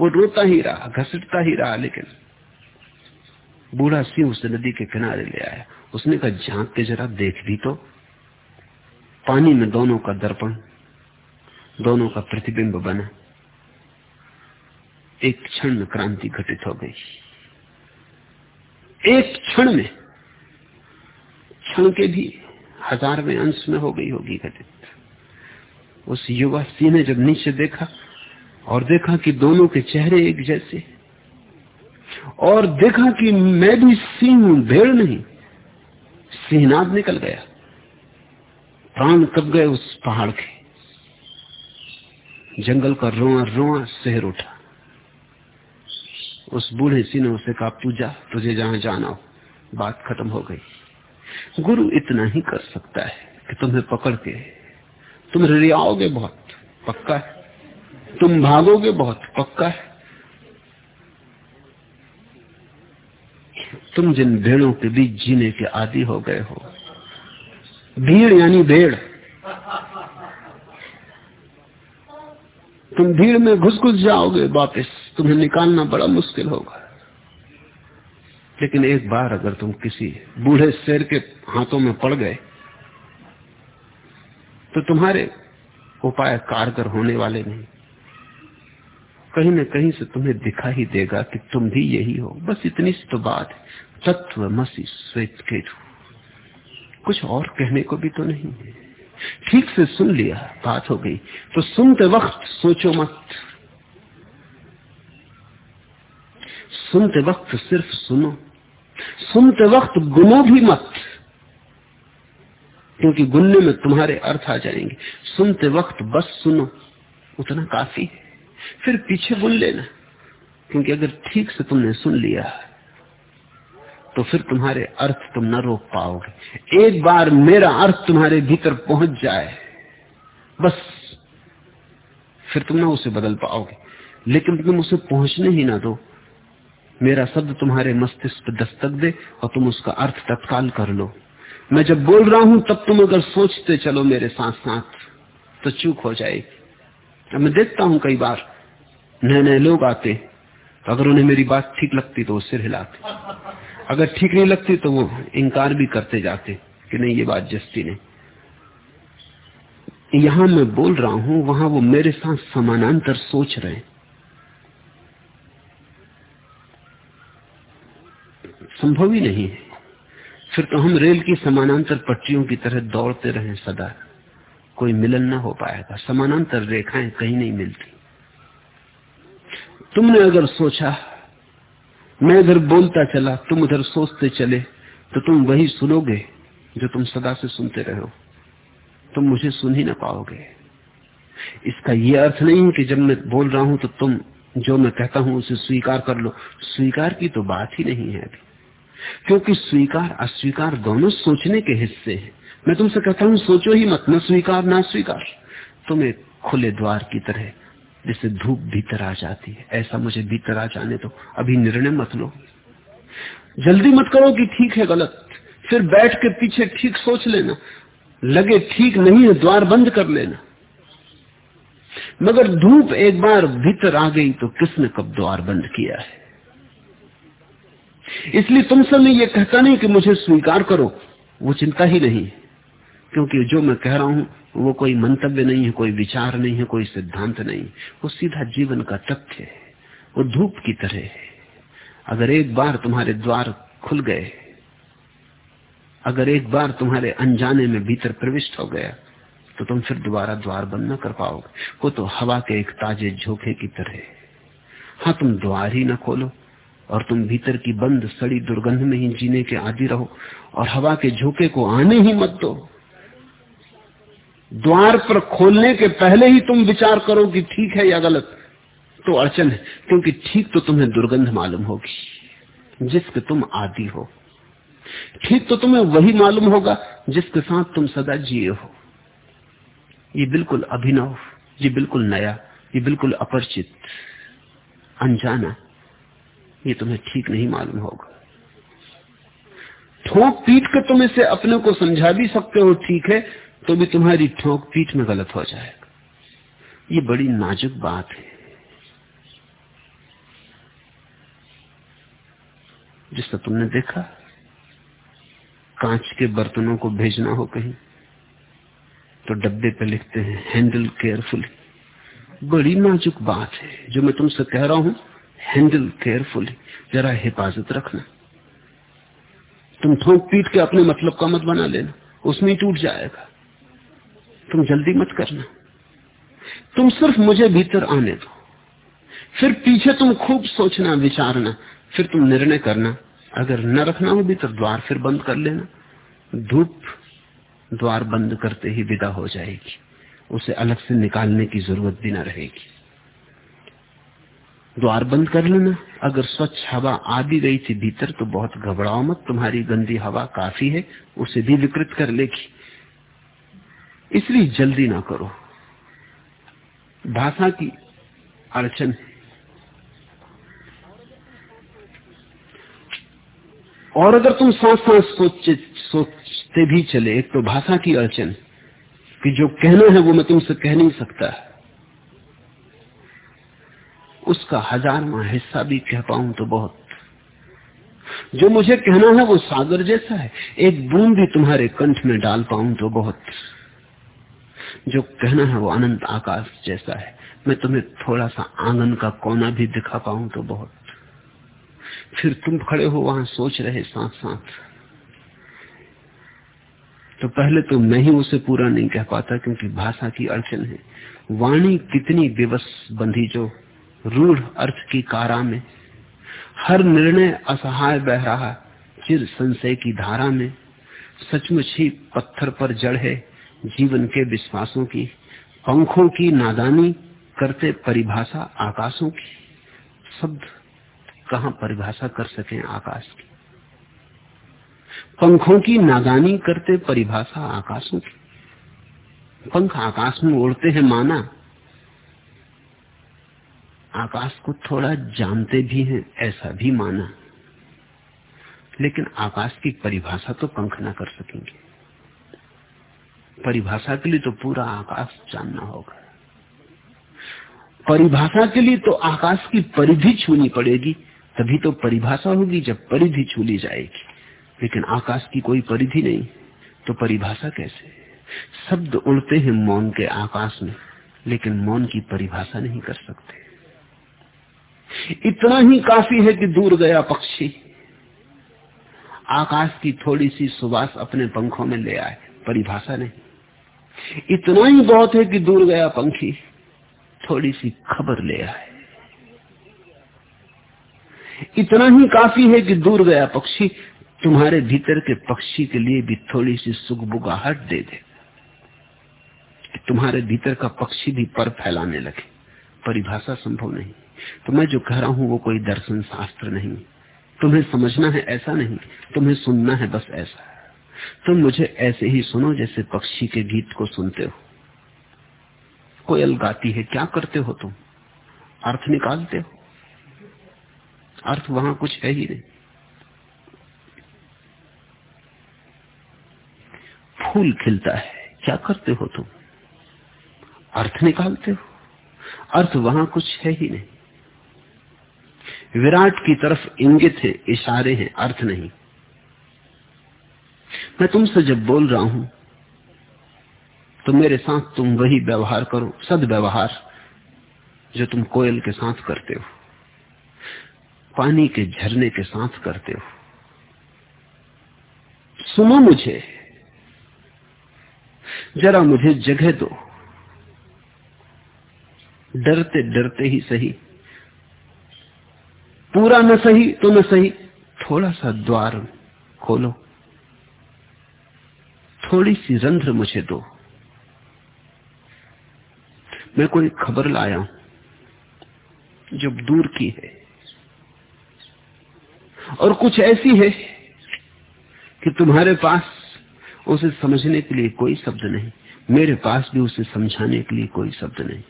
वो रोता ही रहा, घसीटता ही रहा, लेकिन बूढ़ा सिंह उसे नदी के किनारे ले आया। उसने कहा झाँक के जरा, देख भी तो। पानी में दोनों का दर्पण, दोनों का प्रतिबिंब बना। एक क्षण क्रांति घटित हो गई। एक क्षण में, क्षण के भी हजारवें अंश में हो गई होगी घटित। उस युवा सिंह ने जब नीचे देखा और देखा कि दोनों के चेहरे एक जैसे, और देखा कि मैं भी सिंह हूँ, भेड़ नहीं, सिंहनाद निकल गया। प्राण कब गए उस पहाड़ के? जंगल का रोआ रोआ शहर उठा। उस बूढ़े सी ने उसे कहा तू जा तुझे जहाँ जाना हो। बात खत्म हो गई। गुरु इतना ही कर सकता है कि तुम्हें पकड़ के तुम रियाओगे बहुत, पक्का है। तुम भागोगे बहुत, पक्का है। तुम जिन भेड़ों के बीच जीने के आदि हो गए हो, भीड़ यानी भेड़। तुम भीड़ में घुस घुस जाओगे वापस। तुम्हें निकालना बड़ा मुश्किल होगा। लेकिन एक बार अगर तुम किसी बूढ़े शेर के हाथों में पड़ गए तो तुम्हारे उपाय कारगर होने वाले नहीं। कहीं न कहीं से तुम्हें दिखा ही देगा कि तुम भी यही हो। बस इतनी सी तो बात है। तत्व मसी श्वेत केतु कुछ और कहने को भी तो नहीं है। ठीक से सुन लिया, बात हो गई। तो सुनते वक्त सोचो मत। सुनते वक्त सिर्फ़ सुनो। सुनते वक्त गुनो भी मत, क्योंकि गुनने में तुम्हारे अर्थ आ जाएँगे। सुनते वक्त बस सुनो, उतना काफ़ी है। फिर पीछे गुन लेना, क्योंकि अगर ठीक से तुमने सुन लिया तो फिर तुम्हारे अर्थ तुम न रोक पाओगे। एक बार मेरा अर्थ तुम्हारे भीतर पहुँच जाए, बस, फिर तुम ना उसे बदल पाओगे। लेकिन तुम उसे पहुँचने ही ना दो। मेरा शब्द तुम्हारे मस्तिष्क पर दस्तक दे और तुम उसका अर्थ तत्काल कर लो। मैं जब बोल रहा हूँ, तब तुम अगर सोचते चलो मेरे साथ साथ तो चूक हो जाएगी। मैं देखता हूँ कई बार नए नए लोग आते तो अगर उन्हें मेरी बात ठीक लगती तो वो सिर हिलाते। अगर ठीक नहीं लगती तो वो इनकार भी करते जाते कि नहीं, ये बात जस्ती नहीं। यहाँ मैं बोल रहा हूँ, वहाँ वो मेरे साथ समानांतर सोच रहे संभव ही नहीं है। फिर तो हम रेल की समानांतर पट्टियों की तरह दौड़ते रहे सदा। कोई मिलन ना हो पाएगा। समानांतर रेखाएँ कहीं नहीं मिलती। तुमने अगर सोचा, मैं इधर बोलता चला, तुम उधर सोचते चले तो तुम वही सुनोगे जो तुम सदा से सुनते रहो तुम मुझे सुन ही ना पाओगे। इसका यह अर्थ नहीं है कि जब मैं बोल रहा हूँ तो तुम जो मैं कहता हूँ उसे स्वीकार कर लो। स्वीकार की तो बात ही नहीं है अभी। क्योंकि स्वीकार, अस्वीकार दोनों सोचने के हिस्से हैं। मैं तुमसे कहता हूँ, सोचो ही मत, न स्वीकार, ना स्वीकार तुम एक खुले द्वार की तरह जैसे धूप भीतर आ जाती है। ऐसा मुझे भीतर आ जाने तो अभी निर्णय मत लो। जल्दी मत करो कि ठीक है गलत। फिर बैठ के पीछे ठीक सोच लेना। लगे ठीक नहीं है, द्वार बंद कर लेना। मगर धूप एक बार भीतर आ गई तो किसने कब द्वार बंद किया है? इसलिए तुमसे मैं ये कहता नहीं कि मुझे स्वीकार करो। वो चिंता ही नहीं, क्योंकि जो मैं कह रहा हूँ, वो कोई मंतव्य नहीं है, कोई विचार नहीं है, कोई सिद्धांत नहीं। वो सीधा जीवन का तथ्य है, वो धूप की तरह है। अगर एक बार तुम्हारे द्वार खुल गए, अगर एक बार तुम्हारे अनजाने में भीतर प्रविष्ट हो गया तो तुम फिर दोबारा द्वार बंद न कर पाओगे। वो तो हवा के एक ताजे झोंके की तरह हाँ तुम द्वार ही न खोलो। और तुम भीतर की बंद, सड़ी दुर्गंध में ही जीने के आदि रहो और हवा के झोंके को आने ही मत दो। द्वार पर खोलने के पहले ही तुम विचार करो कि ठीक है या गलत तो अड़चन है, क्योंकि ठीक तो तुम्हें दुर्गंध मालूम होगी, जिसके तुम आदि हो। ठीक तो तुम्हें वही मालूम होगा, जिसके साथ तुम सदा जिए हो। ये बिल्कुल अभिनव, ये बिल्कुल नया, ये बिल्कुल अपरिचित, अनजाना ये तुम्हें ठीक नहीं मालूम होगा। ठोक पीट कर तुम इसे अपने को समझा भी सकते हो ठीक है तो भी तुम्हारी ठोक पीट में गलत हो जाएगा। ये बड़ी नाजुक बात है। जिसका तुमने देखा, कांच के बर्तनों को भेजना हो कहीं तो डब्बे पे लिखते हैं, हैंडल केयरफुली। बड़ी नाजुक बात है, जो मैं तुमसे कह रहा हूँ हैंडल केयरफुली, जरा हिफाजत रखना। तुम ठोक पीट के अपने मतलब का मत बना लेना, उसमें ही टूट जाएगा। तुम जल्दी मत करना। तुम सिर्फ़ मुझे भीतर आने दो। फिर पीछे तुम खूब सोचना, विचारना, फिर तुम निर्णय करना। अगर न रखना हो भीतर द्वार फिर बंद कर लेना। धूप द्वार बंद करते ही विदा हो जाएगी। उसे अलग से निकालने की ज़रूरत भी ना रहेगी। द्वार बंद कर लेना। अगर स्वच्छ हवा आ भी गई थी भीतर तो बहुत घबराओ मत, तुम्हारी गंदी हवा काफ़ी है, उसे भी विकृत कर लेगी। इसलिए जल्दी ना करो। भाषा की अड़चन और अगर तुम सांस सांस सोचे, सोचते भी चले तो भाषा की अड़चन कि जो कहना है वो मैं तुमसे कह नहीं सकता। उसका हजारवा हिस्सा भी कह पाऊँ तो बहुत। जो मुझे कहना है वो सागर जैसा है। एक बूंद भी तुम्हारे कंठ में डाल पाऊँ तो बहुत। जो कहना है वो अनंत आकाश जैसा है। मैं तुम्हें थोड़ा सा आँगन का कोना भी दिखा पाऊँ तो बहुत। फिर तुम खड़े हो, वहाँ सोच रहे साथ साथ तो पहले तो मैं ही उसे पूरा नहीं कह पाता क्योंकि भाषा की अड़चन है। वाणी कितनी दिवस बंधी जो रूढ़ अर्थ की कारा में। हर निर्णय असहाय बह रहा चिर संशय की धारा में। सचमुच ही पत्थर पर जड़ है जीवन के विश्वासों की। पंखों की नादानी करते परिभाषा आकाशों की। शब्द कहा परिभाषा कर सके आकाश की? पंखों की नादानी करते परिभाषा आकाशों की। पंख आकाश में उड़ते हैं माना आकाश को थोड़ा जानते भी हैं, ऐसा भी माना। लेकिन आकाश की परिभाषा तो पंख ना कर सकेंगे। परिभाषा के लिए तो पूरा आकाश जानना होगा। परिभाषा के लिए तो आकाश की परिधि छूनी पड़ेगी, तभी तो परिभाषा होगी जब परिधि छू ली जाएगी। लेकिन आकाश की कोई परिधि नहीं तो परिभाषा कैसे? शब्द उड़ते हैं मौन के आकाश में, लेकिन मौन की परिभाषा नहीं कर सकते। इतना ही काफ़ी है कि दूर गया पक्षी। आकाश की थोड़ी सी सुबास अपने पंखों में ले आए, परिभाषा नहीं। इतना ही बहुत है कि दूर गया पंखी, थोड़ी सी खबर ले आए। इतना ही काफ़ी है कि दूर गया पक्षी, तुम्हारे भीतर के पक्षी के लिए भी थोड़ी सी सुगबुगाहट दे दे। तुम्हारे भीतर का पक्षी भी पर फैलाने लगे, परिभाषा संभव नहीं। तो मैं जो कह रहा हूँ वो कोई दर्शन शास्त्र नहीं। तुम्हें समझना है ऐसा नहीं, तुम्हें सुनना है बस ऐसा। तुम मुझे ऐसे ही सुनो जैसे पक्षी के गीत को सुनते हो। कोयल गाती है, क्या करते हो तुम? अर्थ निकालते हो? अर्थ वहाँ कुछ है ही नहीं। फूल खिलता है, क्या करते हो तुम? अर्थ निकालते हो? अर्थ वहाँ कुछ है ही नहीं। विराट की तरफ़ इंगित है, इशारे हैं, अर्थ नहीं। मैं तुमसे जब बोल रहा हूँ तो मेरे साथ तुम वही व्यवहार करो सद व्यवहार जो तुम कोयल के साथ करते हो, पानी के झरने के साथ करते हो। सुनो मुझे, जरा मुझे जगह दो। डरते डरते ही सही। पूरा न सही तो न सही। थोड़ा सा द्वार खोलो। थोड़ी सी रंध्र मुझे दो। मैं कोई खबर लाया हूँ जो दूर की है। और कुछ ऐसी है कि तुम्हारे पास उसे समझने के लिए कोई शब्द नहीं, मेरे पास भी उसे समझाने के लिए कोई शब्द नहीं।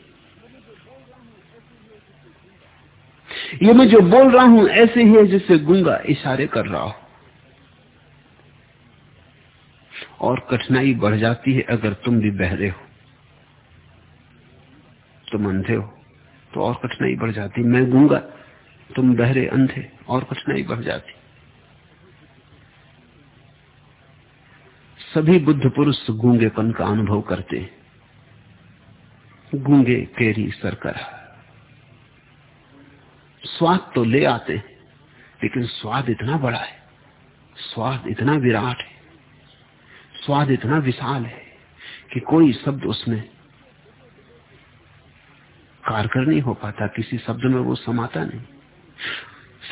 ये मैं जो बोल रहा हूँ, ऐसे ही है जिससे गुंगा इशारे कर रहा हो। और कठिनाई बढ़ जाती है अगर तुम भी बहरे हो। तुम अंधे हो तो और कठिनाई बढ़ जाती। मैं गूँगा, तुम बहरे, अंधे, और कठिनाई बढ़ जाती। सभी बुद्ध पुरुष गूंगेपन का अनुभव करते गूँगे केरी सरकरा स्वाद तो ले आते हैं, लेकिन स्वाद इतना बड़ा है, स्वाद इतना विराट है, स्वाद इतना विशाल है कि कोई शब्द उसमें कारगर नहीं हो पाता, किसी शब्द में वो समाता नहीं।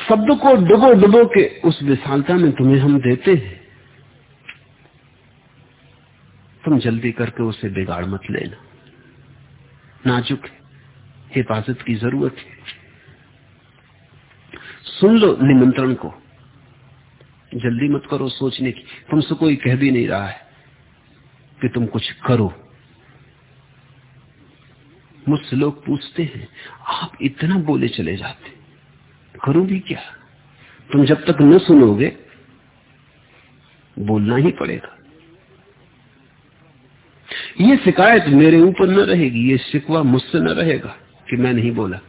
शब्द को डुबो डुबो के उस विशालता में तुम्हें हम देते हैं। तुम जल्दी करके उसे बिगाड़ मत लेना। नाजुक हिफाजत की ज़रूरत है। सुन लो निमंत्रण को। जल्दी मत करो सोचने की। तुमसे कोई कह भी नहीं रहा है कि तुम कुछ करो। मुझसे लोग पूछते हैं, आप इतना बोले चले जाते करूँ भी क्या? तुम जब तक न सुनोगे, बोलना ही पड़ेगा। ये शिकायत मेरे ऊपर न रहेगी, ये शिकवा मुझसे न रहेगा कि मैं नहीं बोला।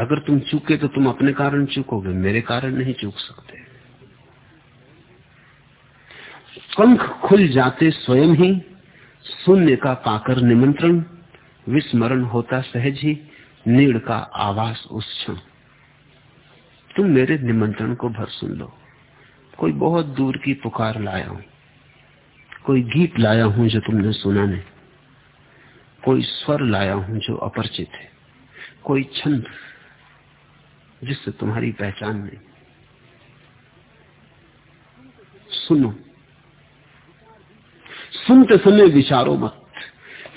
अगर तुम चूके तो तुम अपने कारण चूकोगे, मेरे कारण नहीं चूक सकते। पंख खुल जाते स्वयं ही, शून्य का पाकर निमंत्रण, विस्मरण होता सहज ही, नीड़ का आवास उस क्षण। तुम मेरे निमंत्रण को भर सुन लो। कोई बहुत दूर की पुकार लाया हूँ, कोई गीत लाया हूँ जो तुमने सुना नहीं, कोई स्वर लाया हूँ जो अपरिचित है, कोई छंद जिससे तुम्हारी पहचान नहीं सुनो। सुनते समय विचारो मत।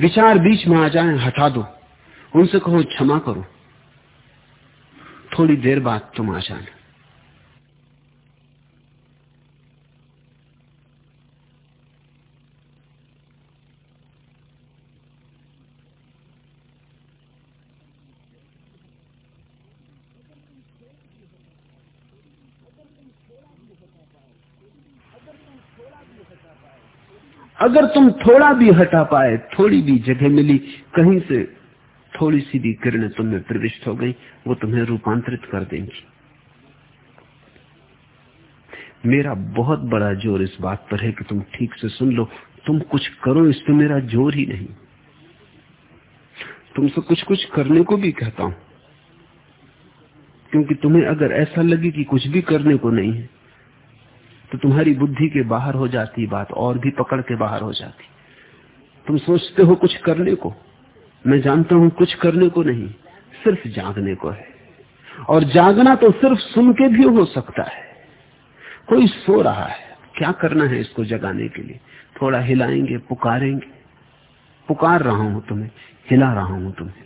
विचार बीच में आ जाए, हटा दो। उनसे कहो, क्षमा करो। थोड़ी देर बाद तुम आ जाना। अगर तुम थोड़ा भी हटा पाए, थोड़ी भी जगह मिली, कहीं से थोड़ी सी भी किरणें तुम्हें प्रविष्ट हो गई, वो तुम्हें रूपांतरित कर देंगी। मेरा बहुत बड़ा ज़ोर इस बात पर है कि तुम ठीक से सुन लो, तुम कुछ करो, इस पर मेरा ज़ोर ही नहीं। तुमसे कुछ कुछ करने को भी कहता हूँ, क्योंकि तुम्हें अगर ऐसा लगे कि कुछ भी करने को नहीं है तो तुम्हारी बुद्धि के बाहर हो जाती बात, और भी पकड़ के बाहर हो जाती। तुम सोचते हो कुछ करने को। मैं जानता हूँ कुछ करने को नहीं, सिर्फ़ जागने को है। और जागना तो सिर्फ़ सुन के भी हो सकता है। कोई सो रहा है, क्या करना है इसको जगाने के लिए? थोड़ा हिलाएँगे, पुकारेंगे। पुकार रहा हूँ तुम्हें, हिला रहा हूँ तुम्हें।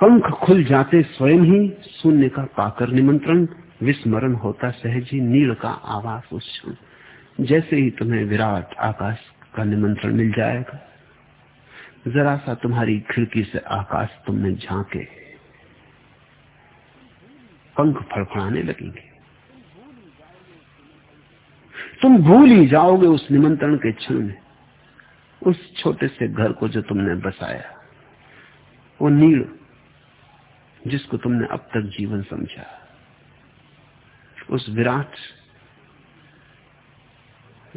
पंख खुल जाते स्वयं ही, शून्य का पाकर निमंत्रण। विस्मरण होता सहज ही, नील का आवास उस क्षण। जैसे ही तुम्हें विराट आकाश का निमंत्रण मिल जाएगा जरा सा तुम्हारी खिड़की से आकाश तुमने झांके। पंख फड़फड़ाने लगेंगे। तुम भूल ही जाओगे उस निमंत्रण के क्षण में, उस छोटे से घर को जो तुमने बसाया। वो नील जिसको तुमने अब तक जीवन समझा। उस विराट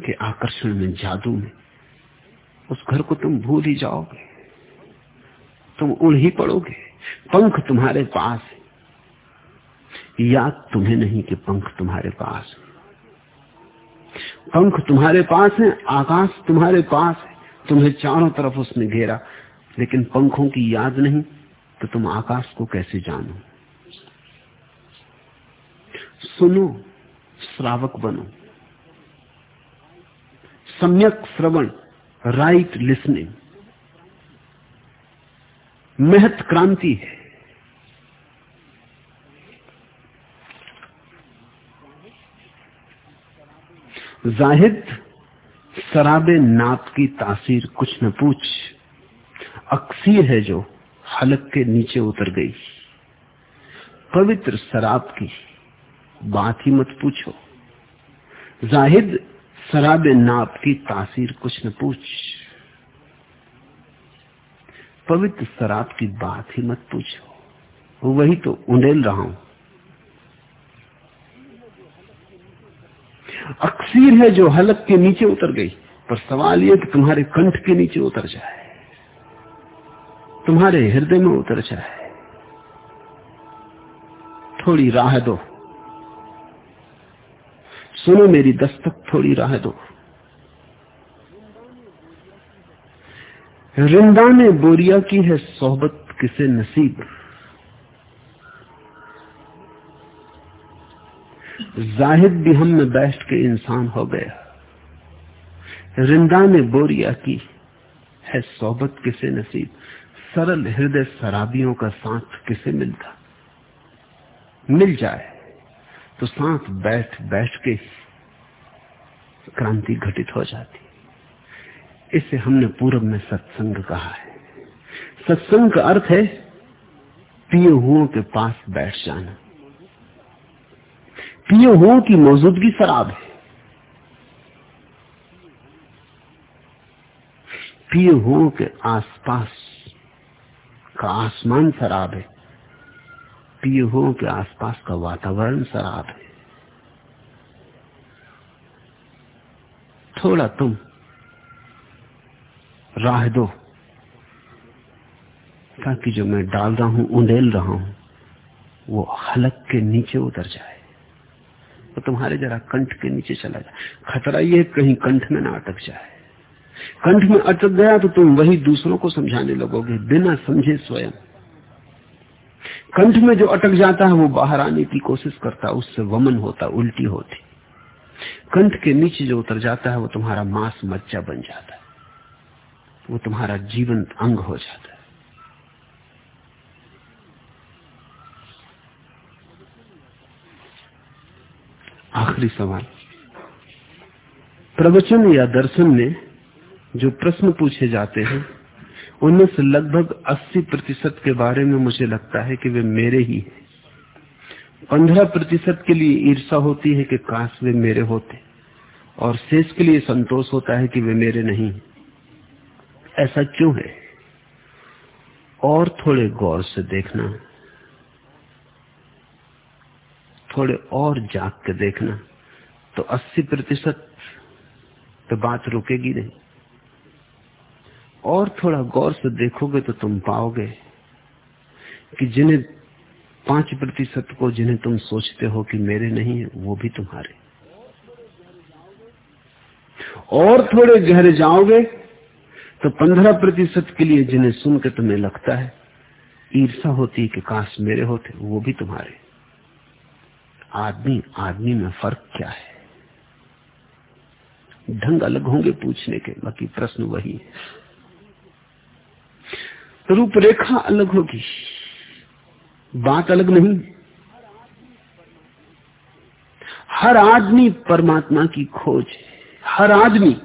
के आकर्षण में, जादू में, उस घर को तुम भूल ही जाओगे। तुम उड़ ही पड़ोगे। पंख तुम्हारे पास है। याद तुम्हें नहीं कि पंख तुम्हारे पास है। पंख तुम्हारे पास है, आकाश तुम्हारे पास है। तुम्हें चारों तरफ़ उसने घेरा। लेकिन पंखों की याद नहीं तो तुम आकाश को कैसे जानो? सुनो, श्रावक बनो। सम्यक श्रवण राइट लिसनिंग महत क्रांति है। जाहिद, शराबे नाप की तासीर कुछ न पूछ। अक्सीर है जो हलक के नीचे उतर गई। पवित्र शराब की। बात ही मत पूछो। जाहिद शराब नाप की तासीर कुछ न पूछ। पवित्र शराब की बात ही मत पूछो। वही तो उंडेल रहा हूँ। अक्सीर है जो हलक के नीचे उतर गई, पर सवाल यह कि तुम्हारे कंठ के नीचे उतर जाए। तुम्हारे हृदय में उतर जाए। थोड़ी राह दो। सुनो मेरी दस्तक, थोड़ी राह दो। रिंदा ने बोरिया की है सोहबत, किसे नसीब। जाहिद भी हम में बैठ के इंसान हो गया। रिंदा ने बोरिया की है सोहबत, किसे नसीब। सरल हृदय शराबियों का साथ किसे मिलता? मिल जाए। तो साथ बैठ बैठ के क्रांति घटित हो जाती इसे हमने पूर्व में सत्संग कहा है। सत्संग का अर्थ है पिए हुओं के पास बैठ जाना। पिए हुओं की मौजूदगी शराब है। पिए हुओं के आसपास का आसमान शराब है। पिए हुओं के आसपास का वातावरण शराब है। थोड़ा तुम राह दो, ताकि जो मैं डाल रहा हूँ, उंडेल रहा हूँ, वो हलक के नीचे उतर जाए। तो तुम्हारे जरा कंठ के नीचे चला जाए। खतरा ये कहीं कंठ में ना अटक जाए। कंठ में अटक गया तो तुम वही दूसरों को समझाने लगोगे, बिना समझे स्वयं। कंठ में जो अटक जाता है, वो बाहर आने की कोशिश करता है, उससे वमन होता उल्टी होती कंठ के नीचे जो उतर जाता है, वो तुम्हारा मांस मज्जा बन जाता है। वो तुम्हारा जीवंत अंग हो जाता है। आखिरी सवाल। प्रवचन या दर्शन में जो प्रश्न पूछे जाते हैं उनमें से लगभग 80 प्रतिशत के बारे में मुझे लगता है कि वे मेरे ही हैं। पंद्रह प्रतिशत के लिए ईर्षा होती है कि काश वे मेरे होते, और शेष के लिए संतोष होता है कि वे मेरे नहीं ऐसा क्यों है? और थोड़े गौर से देखना, थोड़े और जाग के देखना तो 80 प्रतिशत तो बात रुकेगी नहीं। और थोड़ा गौर से देखोगे तो तुम पाओगे कि जिन्हें पाँच प्रतिशत को जिन्हें तुम सोचते हो कि मेरे नहीं है, वो भी तुम्हारे। और थोड़े गहरे जाओगे तो पंद्रह प्रतिशत के लिए जिन्हें सुनकर तुम्हें लगता है ईर्षा होती है कि काश मेरे होते, वो भी तुम्हारे। आदमी आदमी में फ़र्क क्या है? ढंग अलग होंगे पूछने के, बाकी प्रश्न वही है। रूपरेखा अलग होगी। बात अलग नहीं। हर आदमी परमात्मा की खोज है। हर आदमी।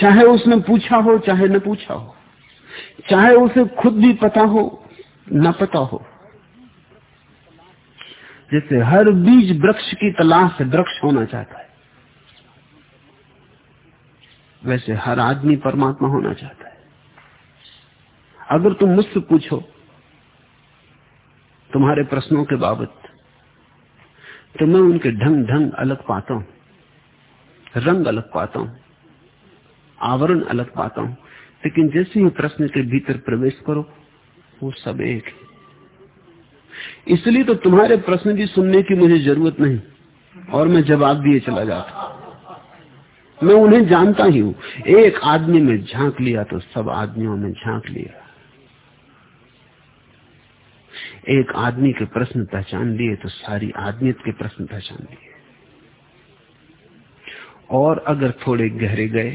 चाहे उसने पूछा हो, चाहे न पूछा हो। चाहे उसे खुद भी पता हो, न पता हो। जैसे हर बीज वृक्ष की तलाश से वृक्ष होना चाहता है। वैसे हर आदमी परमात्मा होना चाहता है। अगर तुम मुझसे पूछो तुम्हारे प्रश्नों के बाबत तो मैं उनके ढंग ढंग अलग पाता हूँ, रंग अलग पाता हूँ, आवरण अलग पाता हूँ, लेकिन जैसे ही प्रश्न के भीतर प्रवेश करो, वो सब एक है। इसलिए तो तुम्हारे प्रश्न भी सुनने की मुझे ज़रूरत नहीं, और मैं जवाब दिए चला जाता मैं उन्हें जानता ही हूँ, एक आदमी में झाँक लिया तो सब आदमियों में झाँक लिया। एक आदमी के प्रश्न पहचान लिए तो सारी आदमियत के प्रश्न पहचान लिए। और अगर थोड़े गहरे गए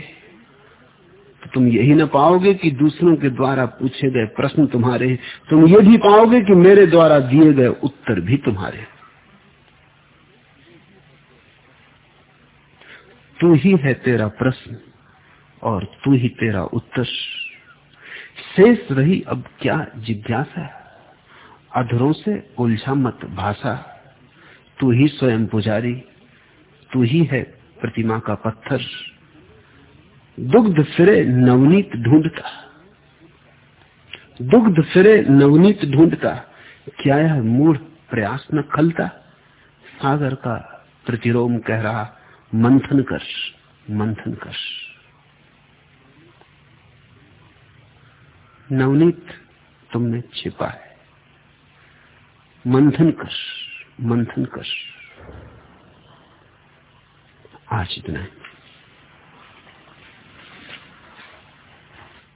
तो तुम यही ना पाओगे कि दूसरों के द्वारा पूछे गए प्रश्न तुम्हारे हैं। तुम ये भी पाओगे कि मेरे द्वारा दिए गए उत्तर भी तुम्हारे तू ही है तेरा प्रश्न और तू ही तेरा उत्तर। शेष रही अब क्या जिज्ञासा अधरों से उलझा मत भाषा। तू ही स्वयं पुजारी, तू ही है प्रतिमा का पत्थर। दुग्ध फिरे नवनीत ढूंढता, दुग्ध फिरे नवनीत ढूंढता, क्या यह मूढ़ प्रयास न खलता? सागर का प्रतिरोम कह रहा, मंथन कर मंथन कर। नवनीत तुमने छिपा है। मंथन कर मंथन कर आज इतना है।